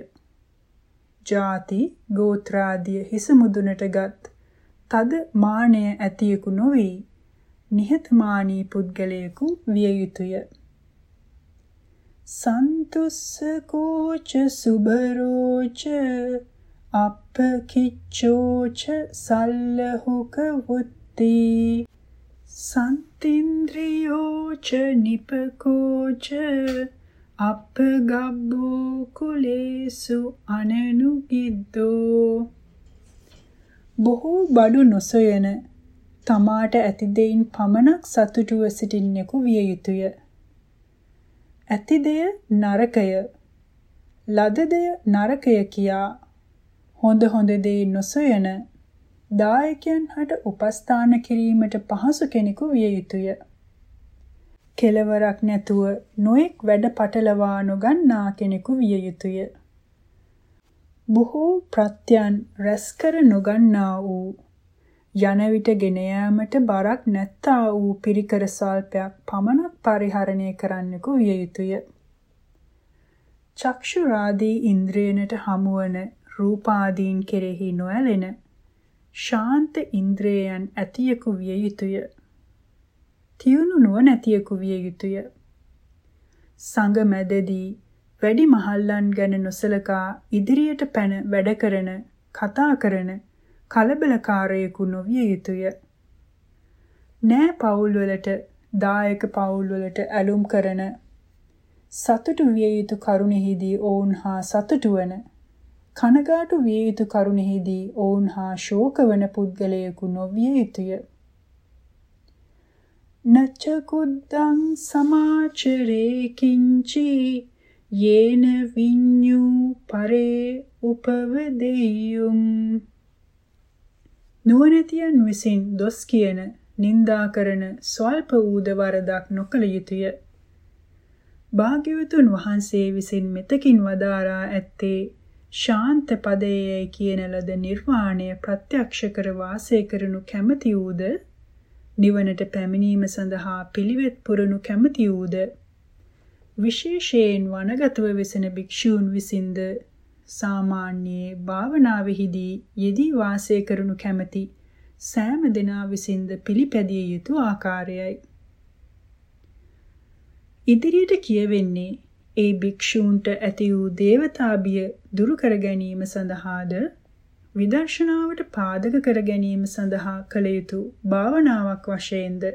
ಜಾති ගෝත්‍රාදිය හිස මුදුනටගත් තද මානය ඇතියෙකු නොවි නිහතමානී පුද්ගලයෙකු විය යුතුය. සන්තුස්ස කෝච සුබරෝච අප්පකිච්චෝච සල්ලහුක වුත්ති සන්තින්ද්‍රියෝච නිපකෝච අපගබ්බෝ කුලේසු අනනුගිද්දෝ බොහෝ බඩු නොසොයන තමාට ඇති දෙයින් පමණක් සතුටුව සිටින්නෙකු විය යුතුය. ඇති දෙය නරකය ලද දෙය නරකය කියා හොඳ හොඳ දේ නොසොයන දායකයන් හට උපස්ථාන කිරීමට පහසු කෙනෙකු විය යුතුය. කෙලවරක් නැතුව නොඑක් වැඩ පටලවා නොගන්නා කෙනෙකු විය යුතුය. බොහෝ ප්‍රත්‍යයන් රැස් කර නොගන්නා වූ යන විට ගෙන යාමට බරක් නැත්තා වූ පිරිකර සල්පයක් පමණක් පරිහරණය කරන්නෙකු විය යුතුය. චක්ෂු රාදී ඉන්ද්‍රයනට හමුවන රූපාදීන් කෙරෙහි නොඇලෙන ශාන්ත ඉන්ද්‍රයන් ඇතියෙකු විය යුතුය. තියුණු නුවණැතියෙකු විය යුතුය. සංග මැදදී වැඩි මහල්ලන් ගැන නොසලකා ඉදිරියට පැන වැඩ කරන කතා කරන කලබලකාරයෙකු නොවිය යුතුය. නෑ පවුල්වලට දායක පවුල්වලට ඇලුම් කරන සතුටු විය යුතු කරුණෙහිදී ඔවුන් හා සතුටු වන කනගාටු විය යුතු කරුණෙහිදී ඔවුන් හා ශෝක වන පුද්ගලයෙකු නොවිය යුතුය. නච්චකුද්දං සමාචරේ කිංචි යේන විඤ්ඤු පරේ උපවදෙය්‍යුම් නුවණැතියන් විසින් දොස් කියන නින්දා කරන ස්වල්ප ඌද වරදක් නොකළ යුතුය. භාග්‍යවතුන් වහන්සේ විසින් මෙතකින් වදාරා ඇත්තේ ශාන්ත පදයේයි කියන ලද නිර්වාණය ප්‍රත්‍යක්ෂ කර වාසය කරනු කැමති වූද නිවනට පැමිණීම සඳහා පිළිවෙත් පුරනු කැමති වූද විශේෂයෙන් වනගතව වෙසෙන භික්ෂූන් විසින්ද සාමාන්‍යයේ භාවනාවෙහිදී යෙදී වාසය කරනු කැමැති සෑම දෙනා විසින්ද පිළිපැදිය යුතු ආකාරයයි. ඉදිරියට කියවෙන්නේ ඒ භික්ෂූන්ට ඇති වූ දේවතාභිය දුරු කර ගැනීම සඳහාද විදර්ශනාවට පාදක කර ගැනීම සඳහා කළ යුතු භාවනාවක් වශයෙන්ද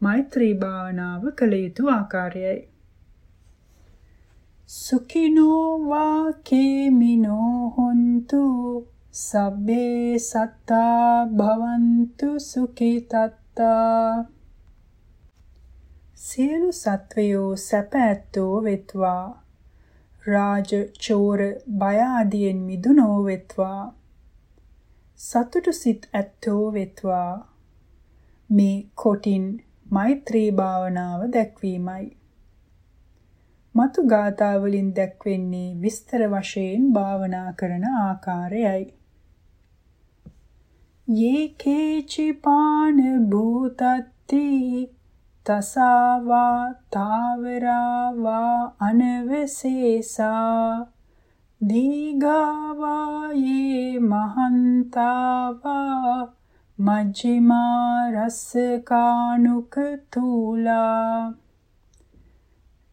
මෛත්‍රී භාවනාව කළ යුතු ආකාරයයි. සුඛිනෝ වා කේමිනෝ හොන්තු සබ්බේ සත්තා භවන්තු සුඛිතත්තා සියලු සත්වයෝ සැප ඇත්තෝ වෙත්වා. රාජ චෝර බය ආදියෙන් මිදුනෝ වෙත්වා. සතුටු සිත් ඇත්තෝ වෙත්වා. මේ කොටින් මෛත්‍රී භාවනාව දැක්වීමයි. මතු ගාථා වලින් දැක්වෙන්නේ විස්තර වශයෙන් භාවනා කරන ආකාරයයි. යේකේචි පාන භූතත්ති තසාවා තාවරාවා අනවසේසා දීගාවා යේ මහන්තාවා මජ්ජිමා රස්සකානුක තූලා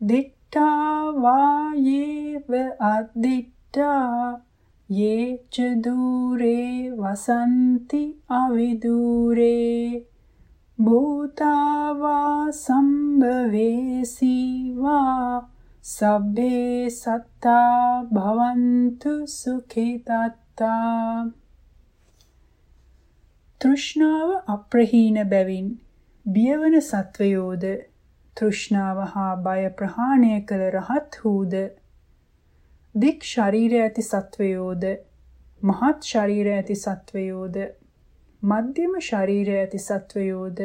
දිට්ඨ දිට්ඨා යේව අද්දිට්ඨා යේ ච দূරේ වසන්ති අවිදූරේ භූතාවා සම්භවේසීවා සබ්බේ සත්තා භවන්තු සුඛිතත්තා තෘෂ්ණාව අප්‍රහීන බැවින් බියවන සත්වයෝද තෘෂ්ණාව හා බය ප්‍රහාණය කළ රහත් වූද? දික් ශරීරය ඇති සත්වයෝද? මහත් ශරීරය ඇති සත්වයෝද? මධ්‍යම ශරීරය ඇති සත්වයෝද?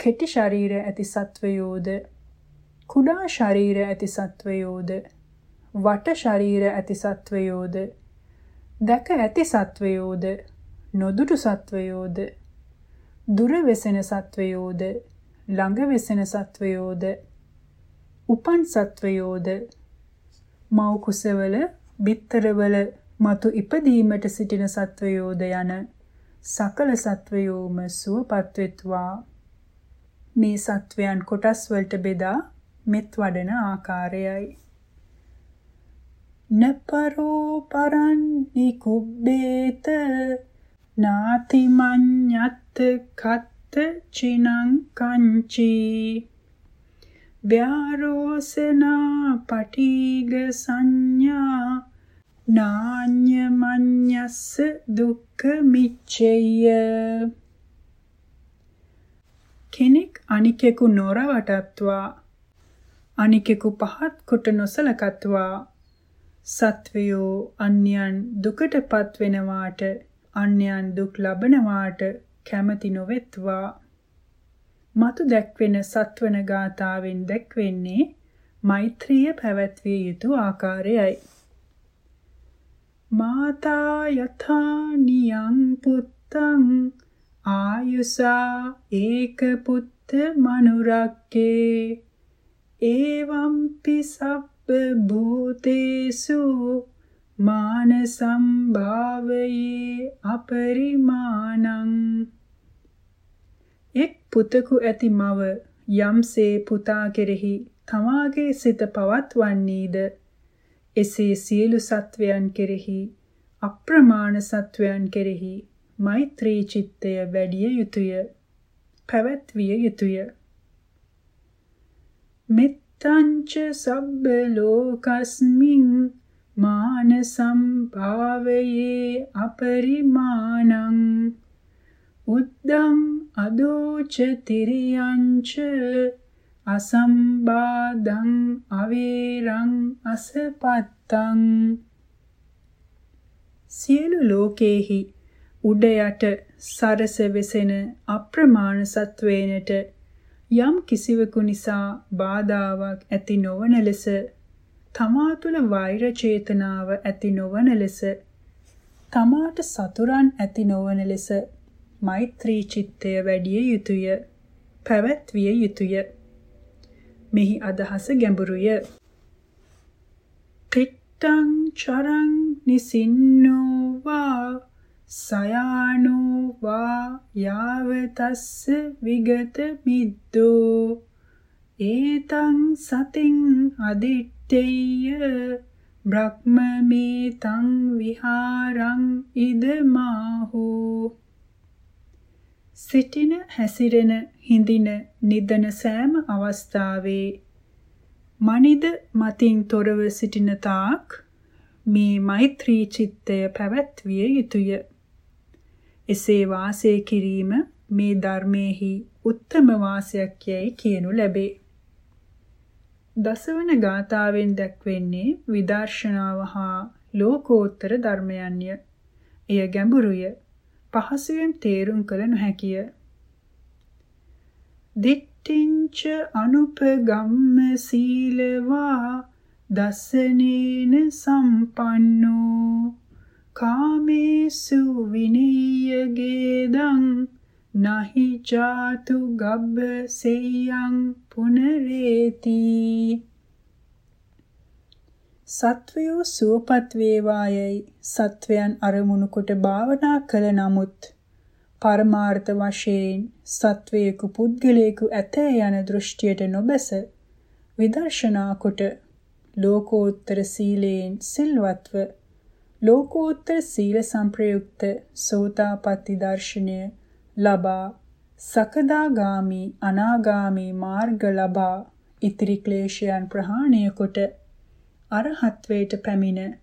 කෙටි ශරීරය ඇති සත්වයෝද? කුඩා ශරීරය ඇති සත්වයෝද? වට ශරීර ඇති සත්වයෝද? දැක ඇති සත්වයෝද? නොදුටු සත්වයෝද? දුර වෙසෙන සත්වයෝද? ළඟ වෙසෙන සත්වයෝද? උපන් සත්වයෝද? මව් කුසවල බිත්තරවල මතු ඉපදීමට සිටින සත්වයෝද යන සකල සත්වයෝම සුවපත් වෙත්වා මේ සත්වයන් කොටස් වලට බෙදා මෙත් වඩන ආකාරයයි. නපරෝ පරන් නිකුබ්බේත නාති මඤ්ඤත් කත් චිනං කංචි. ව්‍යාරෝසනා පටිග සංඥා. නාඤ්ඤමඤ්ඤස්ස දුක්ඛ මිච්ඡය. කෙනෙක් අනිකෙකු නොරවටත්වා අනිකෙකු පහත් කොට නොසලකත්වා. සත්වයෝ අන්‍යයන් දුකටපත් වෙනවාට අන්‍යයන් දුක් ලබනවාට කැමති නොවෙත්වා. මතු දැක්වෙන සත්වන ගාතාවෙන් දැක්වෙන්නේ මෛත්‍රිය පැවැත්විය යුතු ආකාරයයි. මාතා යථා නියං පුත්තං ආයුසා ඒක පුත්ත මනුරක්කේ. ඒවම්පි සබ්බ භූතේසු මාන සම්භාවයේ අපරිමාණං. එක් පුතෙකු ඇති මව යම්සේ පුතා කෙරෙහි තමාගේ සිත පවත්වන්නේද? එසේ සියලු සත්වයන් කෙරෙහි අප්‍රමාණ සත්වයන් කෙරෙහි මෛත්‍රී චිත්තය වැඩිය යුතුය පැවැත්විය යුතුය. මෙත්තංච සබ්බ ලෝකස්මින් මාන සම්භාවයේ අපරිමාණං උද්දං අදෝච තිරියංච අසම්බාදං අවේරං අසපත්තං. සියලු ලෝකේහි උඩ යට සරස වෙසෙන අප්‍රමාණ සත්වේනට යම් කිසිවෙකු නිසා බාධාවක් ඇති නොවන ලෙස තමා තුළ වෛර චේතනාව ඇති නොවන ලෙස තමාට සතුරන් ඇති නොවන ලෙස මෛත්‍රී චිත්තය වැඩිය යුතුය. පැවැත්විය යුතුය. මෙහි අදහස ගැඹුරුය. තිට්ටං චරං නිසින්නෝවා සයානෝ වා යාවතස්ස විගත මිද්දෝ. ඒතං සතින් අදිත්තේය බ්‍රහ්මමේතං විහාරං ඉදමාහෝ. සිටින හැසිරෙන හිඳින නිදන සෑම අවස්ථාවේ මනිද මතින් තොරව සිටින තාක් මේ මෛත්‍රී චිත්තය පැවැත්විය යුතුය එසේ වාසය කිරීම මේ ධර්මයේහි උත්තම වාසයක් යැයි කියනු ලැබේ. දසවන ගාථාවෙන් දැක්වෙන්නේ විදර්ශනාව හා ලෝකෝත්තර ධර්මයන්ය. එය ගැඹුරුය. පහසුවෙන් තේරුම් කළ නොහැකිය. දිට්ඨිංච අනුපගම්ම සීලවා දසනේන සම්පන්නෝ කාමේසු විනීයගේදං නහි චාතු ගබ්බ සෙය්‍යං පුනරේති සත්වයෝ සුවපත් වේවායයි සත්වයන් අරමුණු කොට භාවනා කළ නමුත් පරමාර්ථ වශයෙන් සත්වයෙකු පුද්ගලයෙකු ඇත යන දෘෂ්ටියට නොබැස විදර්ශනා කොට ලෝකෝත්තර සීලයෙන් සිල්වත්ව ලෝකෝත්තර සීල සංප්‍රයුක්ත සෝතාපට්ටි දර්ශනය ලබා සකදාගාමි අනාගාමි මාර්ග ලබා ඉතිරි ක්ලේශයන් ප්‍රහාණය කොට අරහත්වයට පැමිණ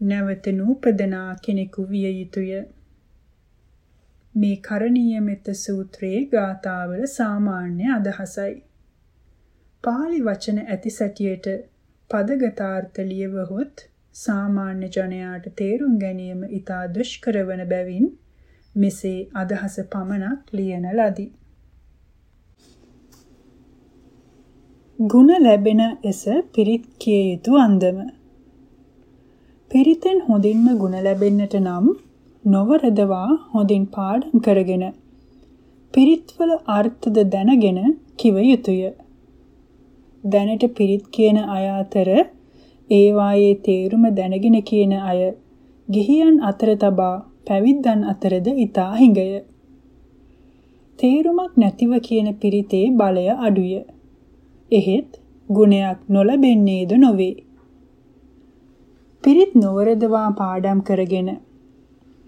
නැවත නූපදනා කෙනෙකු විය යුතුය. මේ කරණීය මෙත්ත සූත්‍රයේ ගාථාවල සාමාන්‍ය අදහසයි. පාලි වචන ඇති සැටියට පදගතාර්ථ ලියවහොත් සාමාන්‍ය ජනයාට තේරුම් ගැනීම ඉතා දුෂ්කර වන බැවින් මෙසේ අදහස පමණක් ලියන ලදී. ගුණ ලැබෙන එස පිරිත් කිය යුතු අන්දම පිරිතෙන් හොඳින්ම ගුණ ලැබෙන්නට නම් නොවරදවා හොඳින් පාඩම් කරගෙන පිරිත්වල අර්ථද දැනගෙන කිව යුතුය. දැනට පිරිත් කියන අය අතර ඒවායේ තේරුම දැනගෙන කියන අය ගිහියන් අතර තබා පැවිද්දන් අතරද ඊතා හිඟය. තේරුමක් නැතිව කියන පිරිතේ බලය අඩුය. එහෙත් ගුණයක් නොලැබෙන්නේද නොවේ. පිරිත් නොවරදවා පාඩම් කරගෙන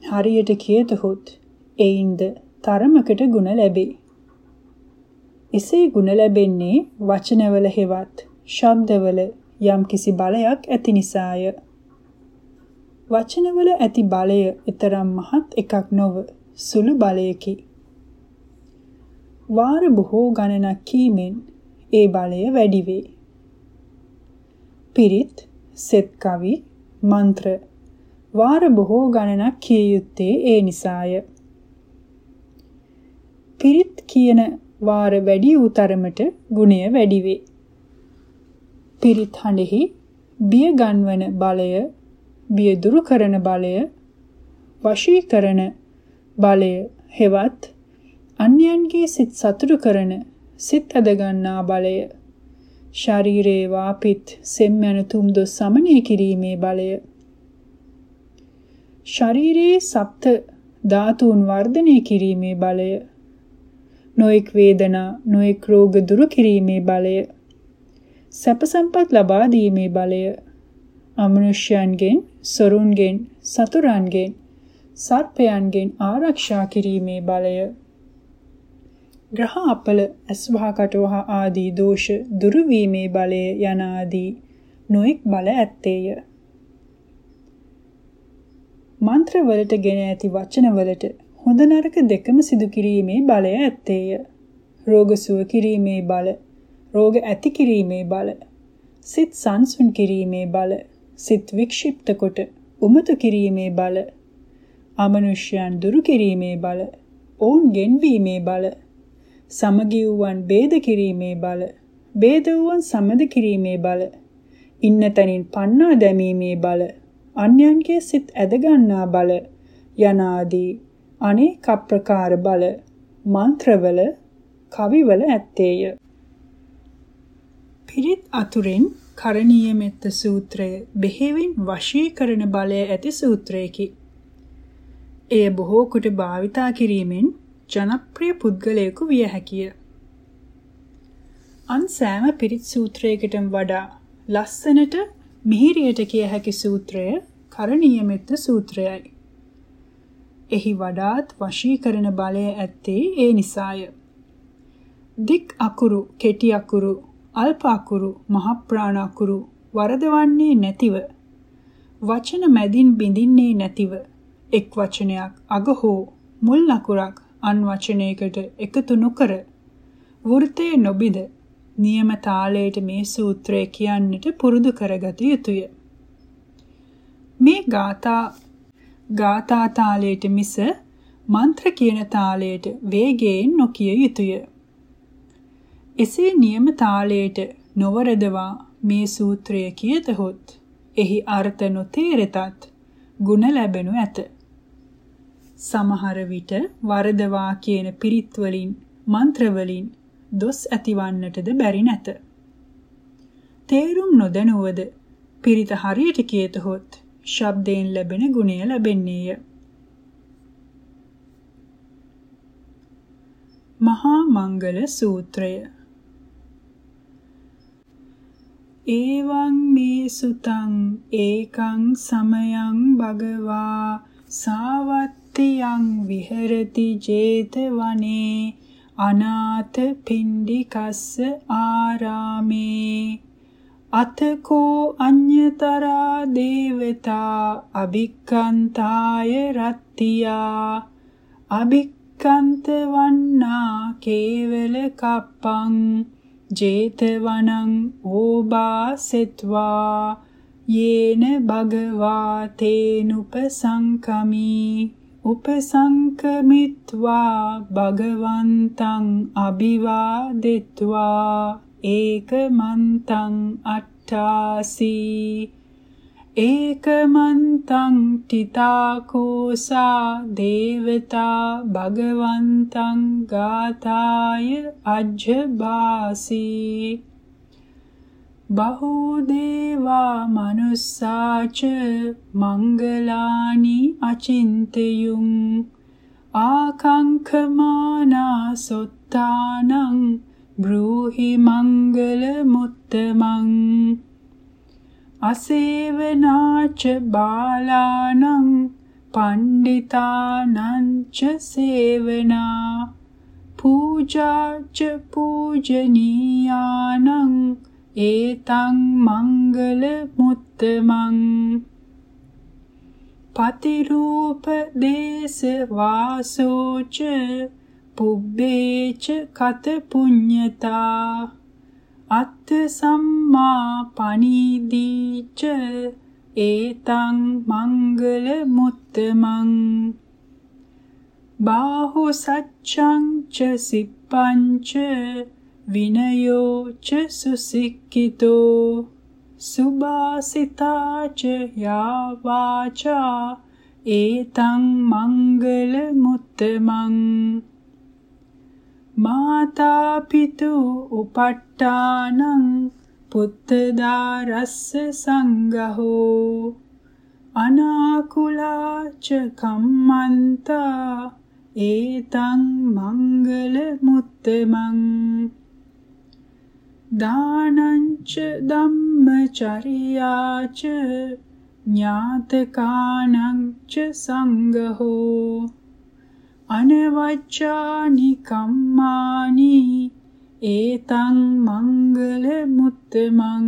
හරියට කියතහොත් එයින්ද තරමකට ගුණ ලැබේ. එසේ ගුණ ලැබෙන්නේ වචනවල හෙවත් ශබ්දවල යම් කිසි බලයක් ඇති නිසාය. වචනවල ඇති බලය ඊතරම් මහත් එකක් නොව සුළු බලයකි. වාර බොහෝ ගණනක් කීමෙන් ඒ බලය වැඩි වේ. පිරිත්, සෙත් කවි, මන්ත්‍ර වාර බොහෝ ගණනක් කිය යුත්තේ ඒ නිසාය. පිරිත් කියන වාර වැඩි වූ තරමට ගුණය වැඩි වේ. පිරිත් හඬෙහි බිය ගන්වන බලය, බිය දුරු කරන බලය, වශී කරන බලය හෙවත් අන්‍යයන්ගේ සිත් සතුටු කරන සිත් අද ගන්නා බලය. ශරීරේ වාපිත් සෙම් යන තුම් දොස් සමනය කිරීමේ බලය. ශරීරයේ සප්ත ධාතුන් වර්ධනය කිරීමේ බලය. නොඑක් වේදනා නොඑක් රෝග දුරු කිරීමේ බලය. සැප සම්පත් ලබා දීමේ බලය. අමනුෂ්‍යයන්ගෙන් සොරුන්ගෙන් සතුරන්ගෙන් සර්පයන්ගෙන් ආරක්ෂා කිරීමේ බලය. ග්‍රහ අපල අස්වහකටවහ ආදී දෝෂ දුරු වීමේ බලය යන ආදී නොඑක් බල ඇත්තේය. මන්ත්‍ර වලට ගෙන ඇති වචන වලට හොඳ නරක දෙකම සිදු කිරීමේ බලය ඇත්තේය. රෝග සුව කිරීමේ බල, රෝග ඇති කිරීමේ බල, සිත් සංසුන් කිරීමේ බල, සිත් වික්ෂිප්ත කොට උමතු කිරීමේ බල, අමනුෂ්‍යයන් දුරු කිරීමේ බල, ඔවුන් ගෙන්වීමේ බල සමගි වූවන් ભેද කිරීමේ බල, ભેද වූවන් සමද කිරීමේ බල, ඉන්න තැනින් පන්නා දැමීමේ බල, අන්‍යයන්ගේ සිත් ඇද ගන්නා බල යනාදී අනේක ප්‍රකාර බල මන්ත්‍රවල කවිවල ඇත්තේය. පිරිත් අතුරෙන් කරණීය මෙත්ත සූත්‍රය බෙහෙවින් වශීකරණ බලය ඇති සූත්‍රයකි. එය බොහෝ කොට භාවිතා කිරීමෙන් ජනප්‍රිය පුද්ගලයෙකු විය හැකිය. අන් සෑම පිරිත් සූත්‍රයකටම වඩා ලස්සනට මිහිරියට කිය හැකි සූත්‍රය කරණීයමෙත්ත සූත්‍රයයි. එහි වඩාත් වශීකරණ බලය ඇත්තේ ඒ නිසාය. දික් අකුරු, කෙටි අකුරු, අල්ප අකුරු, මහ ප්‍රාණ අකුරු වරදවන්නේ නැතිව වචන මැදින් බිඳින්නේ නැතිව එක් වචනයක් අග හෝ මුල් අකුරක් අන් වචනයකට එකතු නොකර වෘතයේ නොබිද නියම තාලයට මේ සූත්‍රය කියන්නට පුරුදු කරගත යුතුය. මේ ගාථා ගාථා තාලයට මිස මන්ත්‍ර කියන තාලයට වේගයෙන් නොකිය යුතුය. එසේ නියම තාලයට නොවරදවා මේ සූත්‍රය කියතහොත් එහි අර්ථ නොතේරෙතත් ಗುಣ ලැබෙනු ඇත. සමහර විට වරදවා කියන පිරිත් වලින් මන්ත්‍ර වලින් දොස් ඇතිවන්නටද බැරි නැත. තේරුම් නොදැනුවද පිරිත හරියට කියතහොත් ශබ්දයෙන් ලැබෙන ගුණය ලැබෙන්නේය. මහා මංගල සූත්‍රය ඒවං මේ සුතං ඒකං සමයං භගවා සාවත් තියං විහෙරති 제තවනේ අනාථ පින්ඩිකස්ස ආරාමේ අතකෝ අඤ්‍යතරා දේවතා අභික්කන්තාය රත්තියා අභික්කන්ත වන්නා කේවල කප්පං 제තවනං ඕබාසෙත්වා යේන භගවා තේනුපසංකමී උපසංකමිත්වා භගවන්තං අභිවාදෙත්වා ඒකමන්තං අට්ඨාසී ඒකමන්තං තිතාකෝසා දේවතා භගවන්තං ගාතාය අජ්ජබාසී බහූදේවා මනුස්සාච මංගලානි අචින්තයුම්. ආකංකමානා සොත්තානං බ්‍රූහි මංගල මුත්තමං. අසේවනාච බාලානං පණ්ඩිතානංච සේවනා. පූජාච පූජනීයානං ඒතං මංගල මුත්තමං පතිරූප දේශ වාසෝච පුබ්බේච කත පුඤ්ඤතා අත්ථ සම්මා පනීදීච ඒතං මංගල මුත්තමං බාහු සච්ඡං ච සිප්පංච විනයෝ ච සුසික්කිතෝ සුභාසිතා ච යා වාචා ඒතං මංගල මුත්තමං මාතා පිතු උපට්ඨානං පුත්තදාරස්ස සංඝහෝ අනාකුලාච කම්මන්තා ඒතං මංගල මුත්තමං දානංච ධම්මචරියාච ඥාතකානං ච සංඝහෝ අනවච්චානි කම්මානි ඒතං මංගල මුත්තමං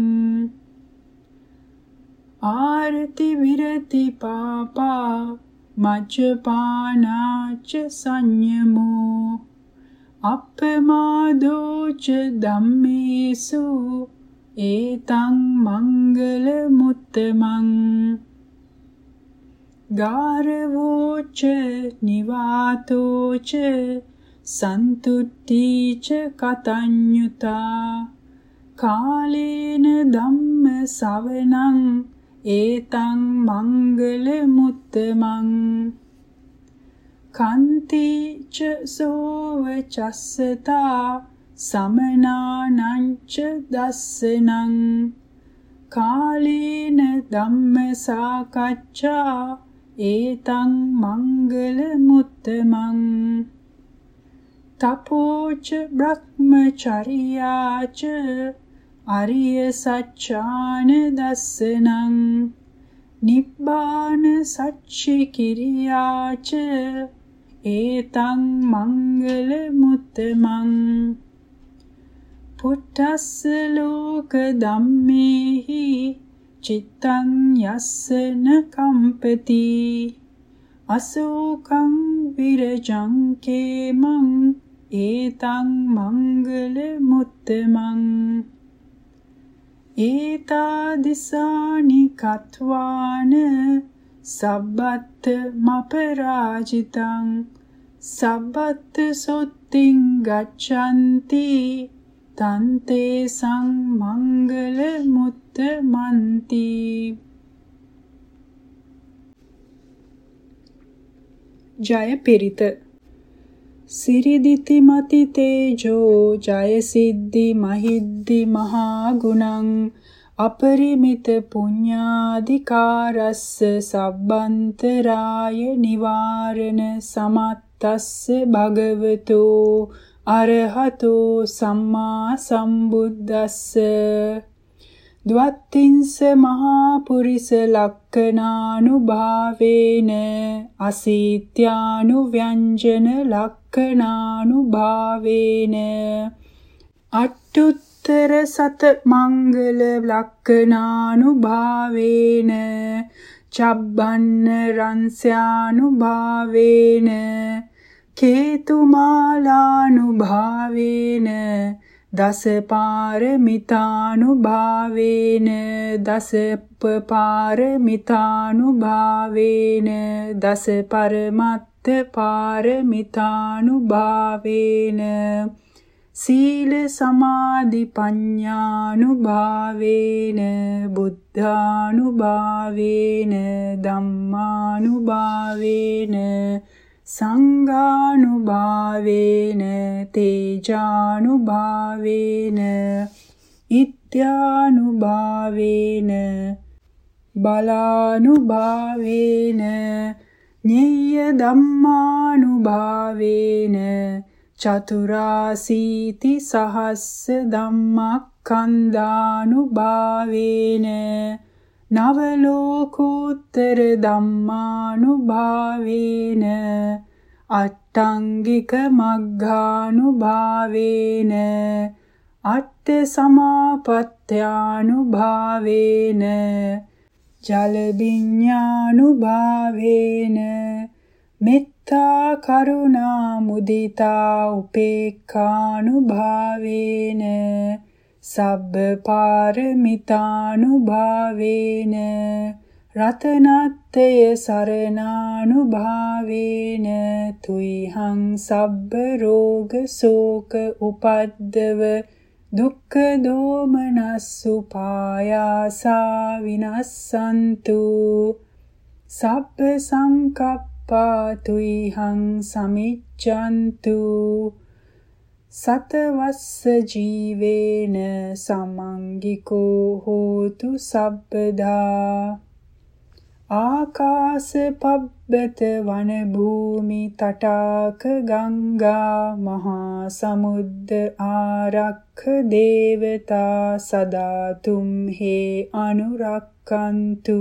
ආරති විරති පාපා මච්චපානාච සංයමෝ අප්පමාදෝච ධම්මේසු ඒතං මංගල මුත්තමං. ගාරවෝච නිවාතෝච සන්තුට්ටීච කතඤ්ඤුතා. කාලේන ධම්ම සවනං ඒතං මංගල මුත්තමං. කන්තිච සෝව චස්සතා සමනානංච දස්සනං කාලේන ධම්ම සාකච්ඡා ඒතං මංගල මුත්තමං තපෝච බ්‍රහ්මචරියාච අරිය සච්ඡාන දස්සනං නිබ්බාන සච්චි කිරියාච ඒතං මංගල මුත්තමං පුට්ටස්ස ලෝක ධම්මේහි චිත්තං යස්සන කම්පති අසෝකං විරජං කේමං ඒතං මංගල මුත්තමං ඒතාදිසානි කත්වාන සබ්බත් මපරාජිතං සබ්බත් සොත්තිං ගච්ඡanti තන්තේ සංමංගල මුත්ත මන්ති ජය පිරිත. සිරිදිති මති තේජෝ ජය සිද්ධි මහිද්දි මහා ගුණං අපරිමිත පුඤ්ඤාධිකාරස්ස සබ්බන්තරාය නිවාරණ සමත්තස්ස භගවතෝ අරහතෝ සම්මා සම්බුද්දස්ස. ද්වත්තිංස මහා පුරිස ලක්කනානුභාවේන අසීත්‍යානු ව්‍යංජන ලක්කනානුභාවේන අට්ටුත්තර සත මංගල ලක්කනානුභාවේන චබ්බන්න රංස්යානුභාවේන කේතුමාලානුභාවේන දසපාරමිතානුභාවේන දසපපාරමිතානුභාවේන දස පරමත්ත පාරමිතානුභාවේන සීල සමාධි පඤ්ඤානුභාවේන බුද්ධානුභාවේන ධම්මානුභාවේන සංඝානුභාවේන තේජානුභාවේන ඉත්‍යානුභාවේන බලානුභාවේන ඤෙය්‍ය ධම්මානුභාවේන චතුරාසීති සහස්ස ධම්මක්ඛන්දානුභාවේන නවලෝකෝත්තර ධම්මානුභාවේන අට්ටංගික මග්ගානුභාවේන අට්ඨ සමාපත්ත්‍යානුභාවේන ජල විඤ්ඤානුභාවේන මෙත්තා කරුණා මුදිතා උපේක්ඛානුභාවේන සබ්බ පාරමිතානුභාවේන රතනත්තය සරණානුභාවේන තුයිහං සබ්බ රෝග සෝක උපද්දව දුක්ඛ දෝමනස්සු පායාසා විනස්සන්තු සබ්බ සංකප්පා තුයිහං සමිච්ඡන්තු සතවස්ස ජීවේන සමංගිකෝ හෝතු සබ්බදා ආකාස පබ්බත වන භූමි තටාක ගංගා මහා සමුද්ද ආරක්ඛ දේවතා සදාතුම් හේ අනුරක්කන්තු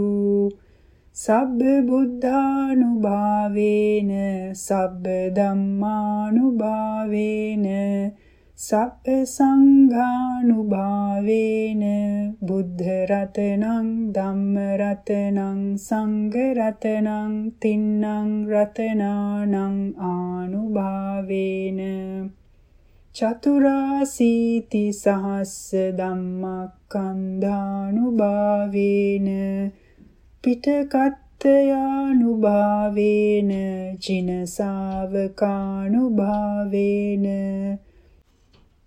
සබ්බ බුද්ධානුභාවේන සබ්බ ධම්මානුභාවේන සබ්බ සංඝානුභාවේන බුද්ධ රතනං ධම්ම රතනං සංඝ රතනං තින්නං රතනානං ආනුභාවේන. චතුරාසීති සහස්ස ධම්මක්ඛන්ධානුභාවේන පිටකත්තයානුභාවේන ජිනසාවකානුභාවේන.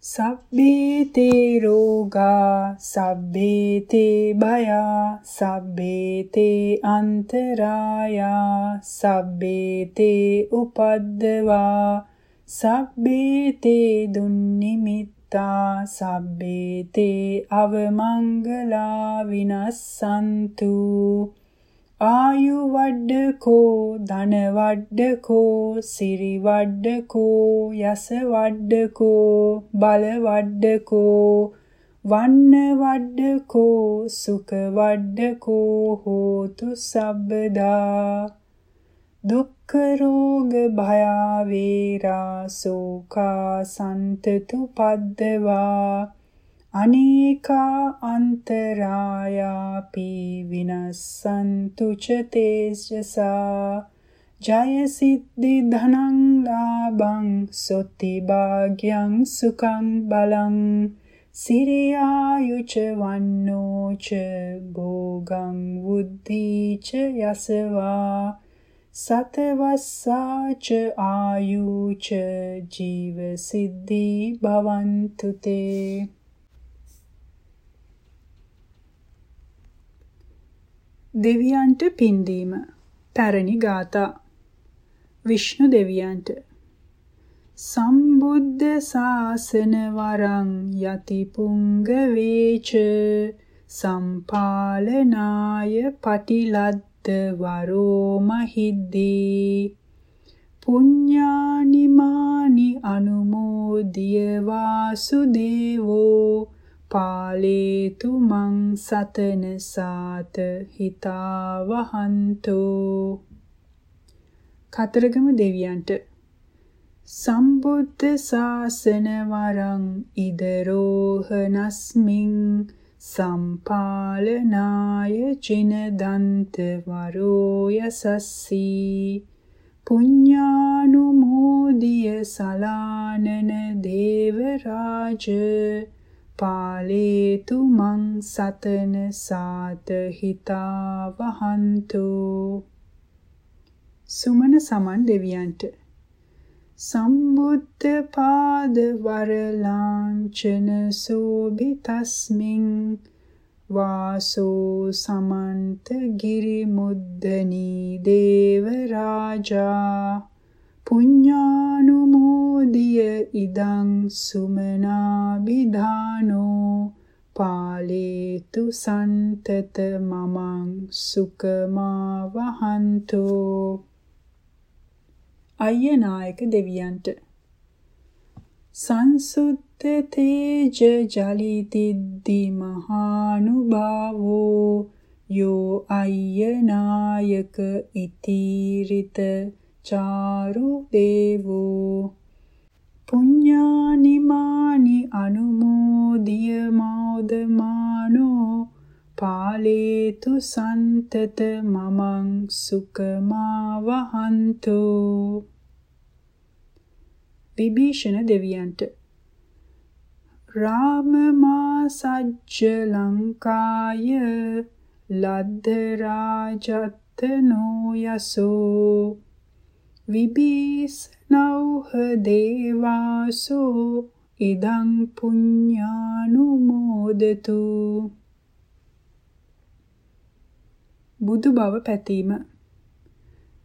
සබ්බේතේ රෝගා සබ්බේතේ භයා සබ්බේතේ අන්තරායා සබ්බේතේ උපද්දවා. සබ්බේතේ දුන්නිමිත්තා සබ්බේතේ අවමංගලා විනස්සන්තු. ආයු වඩ්ඩකෝ ධන වඩ්ඩකෝ සිරි වඩ්ඩකෝ යස වඩ්ඩකෝ බල වඩ්ඩකෝ වන්න වඩ්ඩකෝ සුඛ වඩ්ඩකෝ හෝතු සබ්බදා දුක්ඛ රෝග භය වේරා සෝකා සන්තතු පද්දවා. අනේකා අන්තරායාපි විනස්සන්තු ච තේජසා ජය සිද්ධි ධනං ලාභං සොත්ති භාග්‍යං සුඛං බලං සිරියායුච වන්නෝච භෝගං වුද්ධීච යසවා සතවස්සාච ආයුච ජීව සිද්ධි භවන්තු දෙවියන්ට පින්දීම. පැරණි ගාථා. විෂ්ණු දෙවියන්ට. සම්බුද්ධ ශාසන වරං යති පුංග වේච සම්පාලනාය පටිලද්ද වරෝ මහිද්දී. පුඤ්ඤානිමානි අනුමෝදිය වාසුදේවෝ. පාලේතු මං සතන සාත හිතාවහන්තෝ. කතරගම දෙවියන්ට සම්බුද්ධ ශාසන වරං ඉදරෝහනස්මින් සම්පාලනාය චින දන්ත වරෝ යසස්සී පුඤ්ඤානුමෝදිය සලානන දේව රාජ පාලේතු මං සතන සාත හිතා වහන්තු සුමන සමන් දෙවියන්ට. සම්බුද්ධ පාද වර ලාංඡන සෝභිතස්මින් වාසෝ සමන්ත ගිරි මුද්දනී දේව රාජා. පුඤ්ඤානුමෝදිය ඉදං සුමනාබිධානෝ පාලේතු සන්තත මමං සුකමා වහන්තෝ අය්‍යනායක දෙවියන්ට සංසුත්ත තේජ ජලිතිද්දි මහානුභාවෝ යෝ අය්‍යනායක ඉතිරිත චාරු දේවෝ පුඤ්ඤානිමානි අනුමෝදිය මෝදමානෝ පාලේතු සන්තත මමං සුකමා වහන්තෝ විභීෂණ දෙවියන්ට රාම මා සජ්ජ ලංකාය ලද්ද රාජත්තනෝ යසෝ විබීසනෞහ දේවාසෝ ඉදං පුඤ්ඤානුමෝදතු බුදු බව පැතීම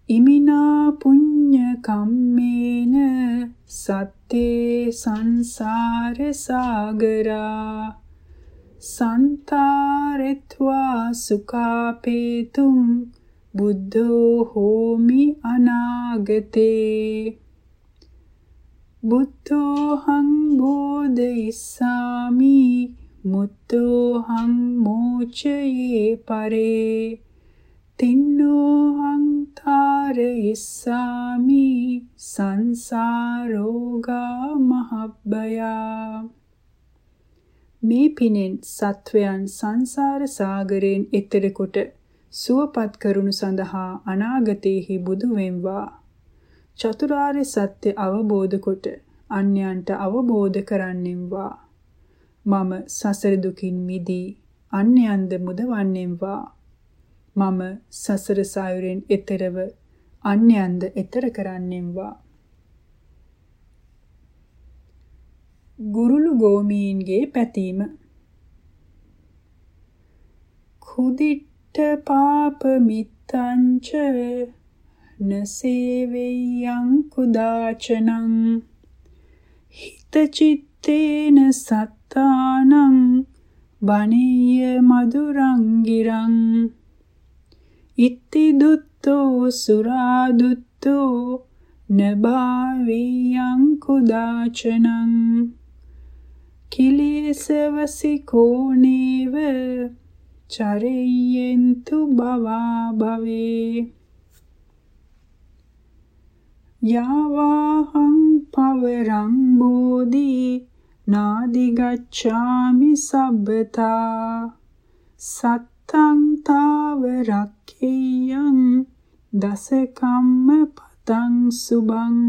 ඉමිනා පුඤ්ඤ කම්මේන සත්තේ සංසාර සාගරා සන්තාරෙත්වා සුඛාපේතුම් බුද්ධෝ හෝමි අනාගතේ। බුද්ධෝහං බෝධිස්සාමි මුත්තෝහං මෝචයේ පරේ। තින්නෝහං තාරයිස්සාමි। සංසාරෝගා මහබ්බයා। මේ පිනෙන් සත්වයන් සංසාර සාගරයෙන් එතෙර කොට සුවපත් කරුණු සඳහා අනාගතයේහි බුදු වෙම්වා. චතුරාර්ය සත්‍ය අවබෝධ කොට අන්‍යයන්ට අවබෝධ කරන්නෙම්වා. මම සසර දුකින් මිදී අන්‍යයන්ද මුදවන්නෙම්වා. මම සසර සායුරෙන් එතරව අන්‍යයන්ද එතර කරන්නෙම්වා. ගුරුළු ගෝමීන්ගේ පැතීම. කුදිට්ට පාප මිත්තංච නසේවෙයං කුදාචනං. හිතචිත්තේන සත්තානං බණීය මදුරංගිරං. ඉත්ති දුත්තෝ සුරාදුත්තෝ නභාවියං කුදාචනං. කිලේසවසිකෝනේව චරෙය්යෙන්තු භවා භවේ යාවාහං පවරං බෝධි නාදිගච්ඡාමි සබ්බතා සත්තං තාව රක්ඛේයං දසකම්ම පතං සුභං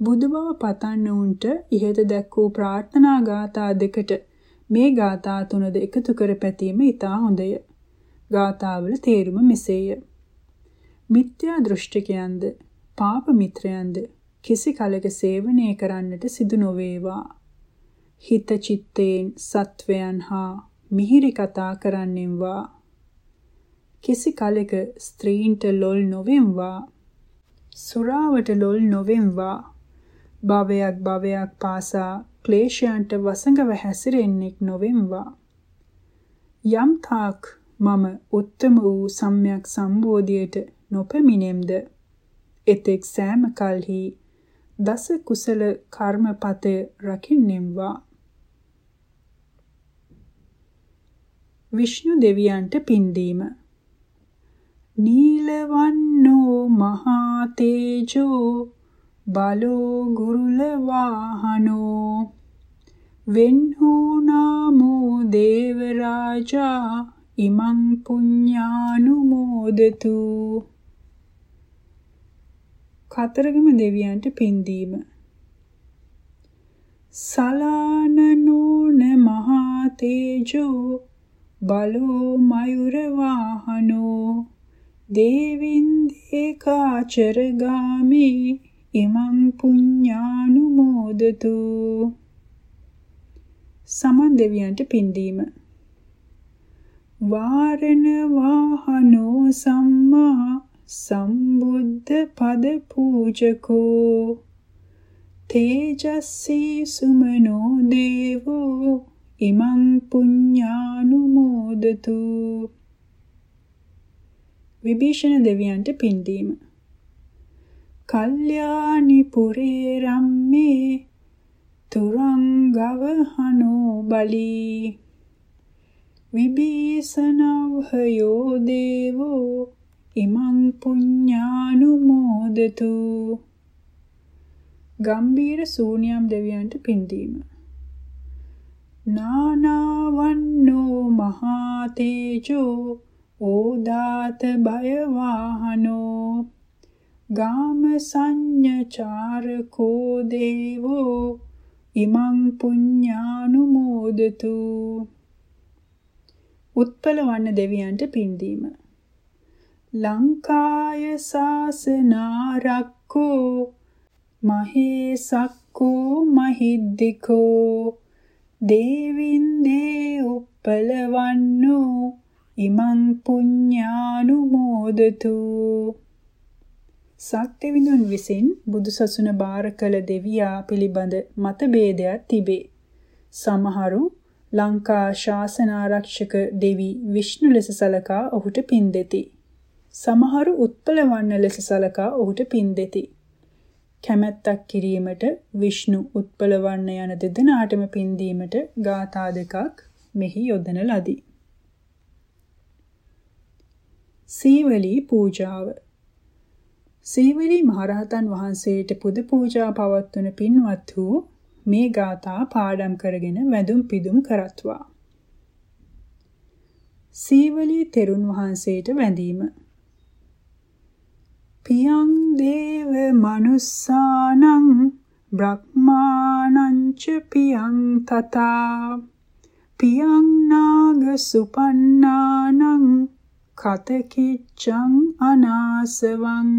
බුදු බව පතන්න උන්ට ඉහත දැක් වූ ප්‍රාර්ථනා ගාථා දෙකට මේ ගාථා තුනද එකතු කර පැතීම ඉතා හොඳය. ගාථාවල තේරුම මෙසේය. මිත්‍යා දෘෂ්ටිකයන්ද පාප මිත්‍රයන්ද කිසි කලක සේවනය කරන්නට සිදු නොවේවා. හිත චිත්තයෙන් සත්වයන් හා මිහිරි කතා කරන්නෙම්වා. කිසි කලක ස්ත්‍රීන්ට ලොල් නොවෙම්වා. සුරාවට ලොල් නොවෙම්වා. භවයක් භවයක් පාසා ක්ලේශයන්ට වසඟව හැසිරෙන්නෙක් නොවෙම්වා. යම් තාක් මම උත්තම වූ සම්්‍යක් සම්බෝධියට නොපැමිණෙම්ද? එතෙක් සෑම කල්හි දස කුසල කර්මපතය රකින්නෙම්වා. විෂ්ණු දෙවියන්ට පින්දීම. නීලවන්නෝ මහා තේජෝ බලෝ ගුරුල වාහනෝ. වෙන්හූ නාමෝ දේව රාජා ඉමං පුඤ්ඤානුමෝදතු. කතරගම දෙවියන්ට පින්දීම. සලානනෝන මහා තේජෝ බලෝ මයුර වාහනෝ. දේවින්දේ කාචරගාමි ඉමං පුඤ්ඤානුමෝදතු. සමන් දෙවියන්ට පින්දීම. වාරණ වාහනෝ සම්මා සම්බුද්ධ පද පූජකෝ. තේජස්සී සුමනෝ දේවෝ ඉමං පුඤ්ඤානුමෝදතු. විභීෂණ දෙවියන්ට පින්දීම. කල්යාණි පුරේ රම්මේ තුරංගව හනෝ බලී. විභීෂණවහයෝ දේවෝ ඉමං පුඤ්ඤානුමෝදතු. ගම්බීර සූනියම් දෙවියන්ට පින්දීම. නානාවන්නෝ මහා තේජෝ ඕදාත බය වාහනෝ ගාම සංඤචාරකෝ දේවෝ ඉමං පුඤ්ඤානුමෝදතු උත්පල වන්න දෙවියන්ට පින්දීම. ලංකාය සාසනාරක්කෝ මහේසක්කෝ මහිද්දිකෝ දේවින්දේ උප්පලවන්නෝ ඉමං පුඤ්ඤානුමෝදතු සක්දෙවිඳුන් විසින් බුදුසසුන බාර කළ දෙවියා පිළිබඳ මතභේදයක් තිබේ. සමහරු ලංකා ශාසනාරක්ෂක දෙවි විෂ්ණු ලෙස සලකා ඔහුට පින් දෙති. සමහරු උත්පලවන්න ලෙස සලකා ඔහුට පින් දෙති. කැමැත්තක් කිරීමට විෂ්ණු උත්පලවන්න යන දෙදෙනාටම පින් දීමට ගාථා දෙකක් මෙහි යොදන ලදී. සීවලී පූජාව සීවලී මහරහතන් වහන්සේට පුද පූජා පවත්වන පින්වත් වූ මේ ගාථා පාඩම් කරගෙන වැඳුම් පිදුම් කරත්වා. සීවලී තෙරුන් වහන්සේට වැඳීම පියං දේව මනුස්සානං බ්‍රහ්මානංච පියං තතා පියං නාග සුපන්නානං කතකිච්ඡං අනාසවං.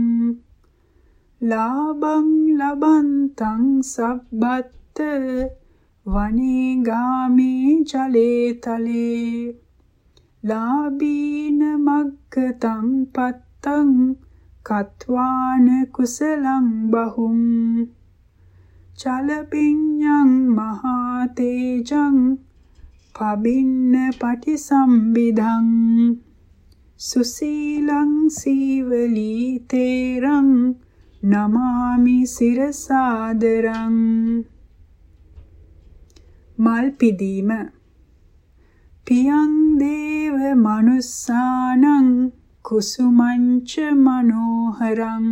ලාභං ලබන්තං සබ්බත්ත වනේ ගාමේ ජලේ තලේ. ලාබීන මග්ගතං පත්තං කත්වාන කුසලං බහුම් චලපිඤ්ඤං මහා තේජං පබින්න පටිසම්බිදං සුසීලං සීවලී තේරං නමාමි සිරසාදරං මල් පිදීම පියං දේව මනුස්සානං කුසුමංච මනෝහරං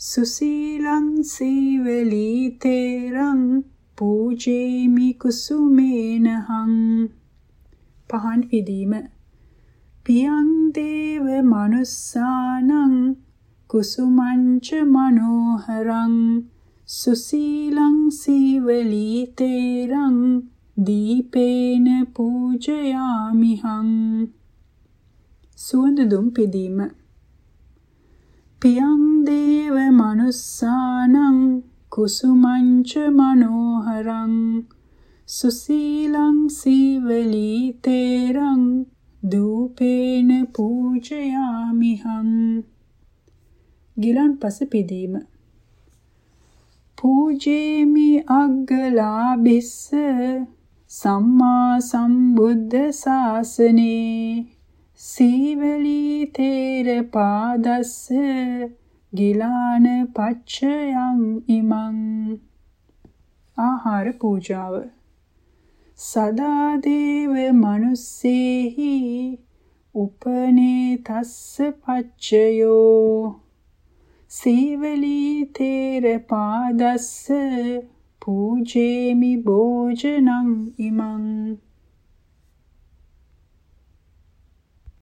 සුසීලං සීවලී තේරං පූජේමි කුසුමේනහං පහන් පිදීම පියං දේව මනුස්සානං කුසුමංච මනෝහරං සුසීලං සීවලී තේරං දීපේන පූජයාමිහං සුවඳ දුම් පිදීම. පියං දේව මනුස්සානං කුසුමංච මනෝහරං සුසීලං සීවලී තේරං දූපේන පූජයාමිහං. ගිලන් පස පිදීම. පූජේමි අග්ගලාභිස්ස සම්මා සම්බුද්ධ ශාසනේ. සීවලී තේර පාදස්ස ගිලාන පච්චයන් ඉමං. ආහාර පූජාව. සදා දේව මනුස්සේහි උපනේ තස්ස පච්චයෝ. සීවලී තේර පාදස්ස පූජේමි භෝජනං ඉමං.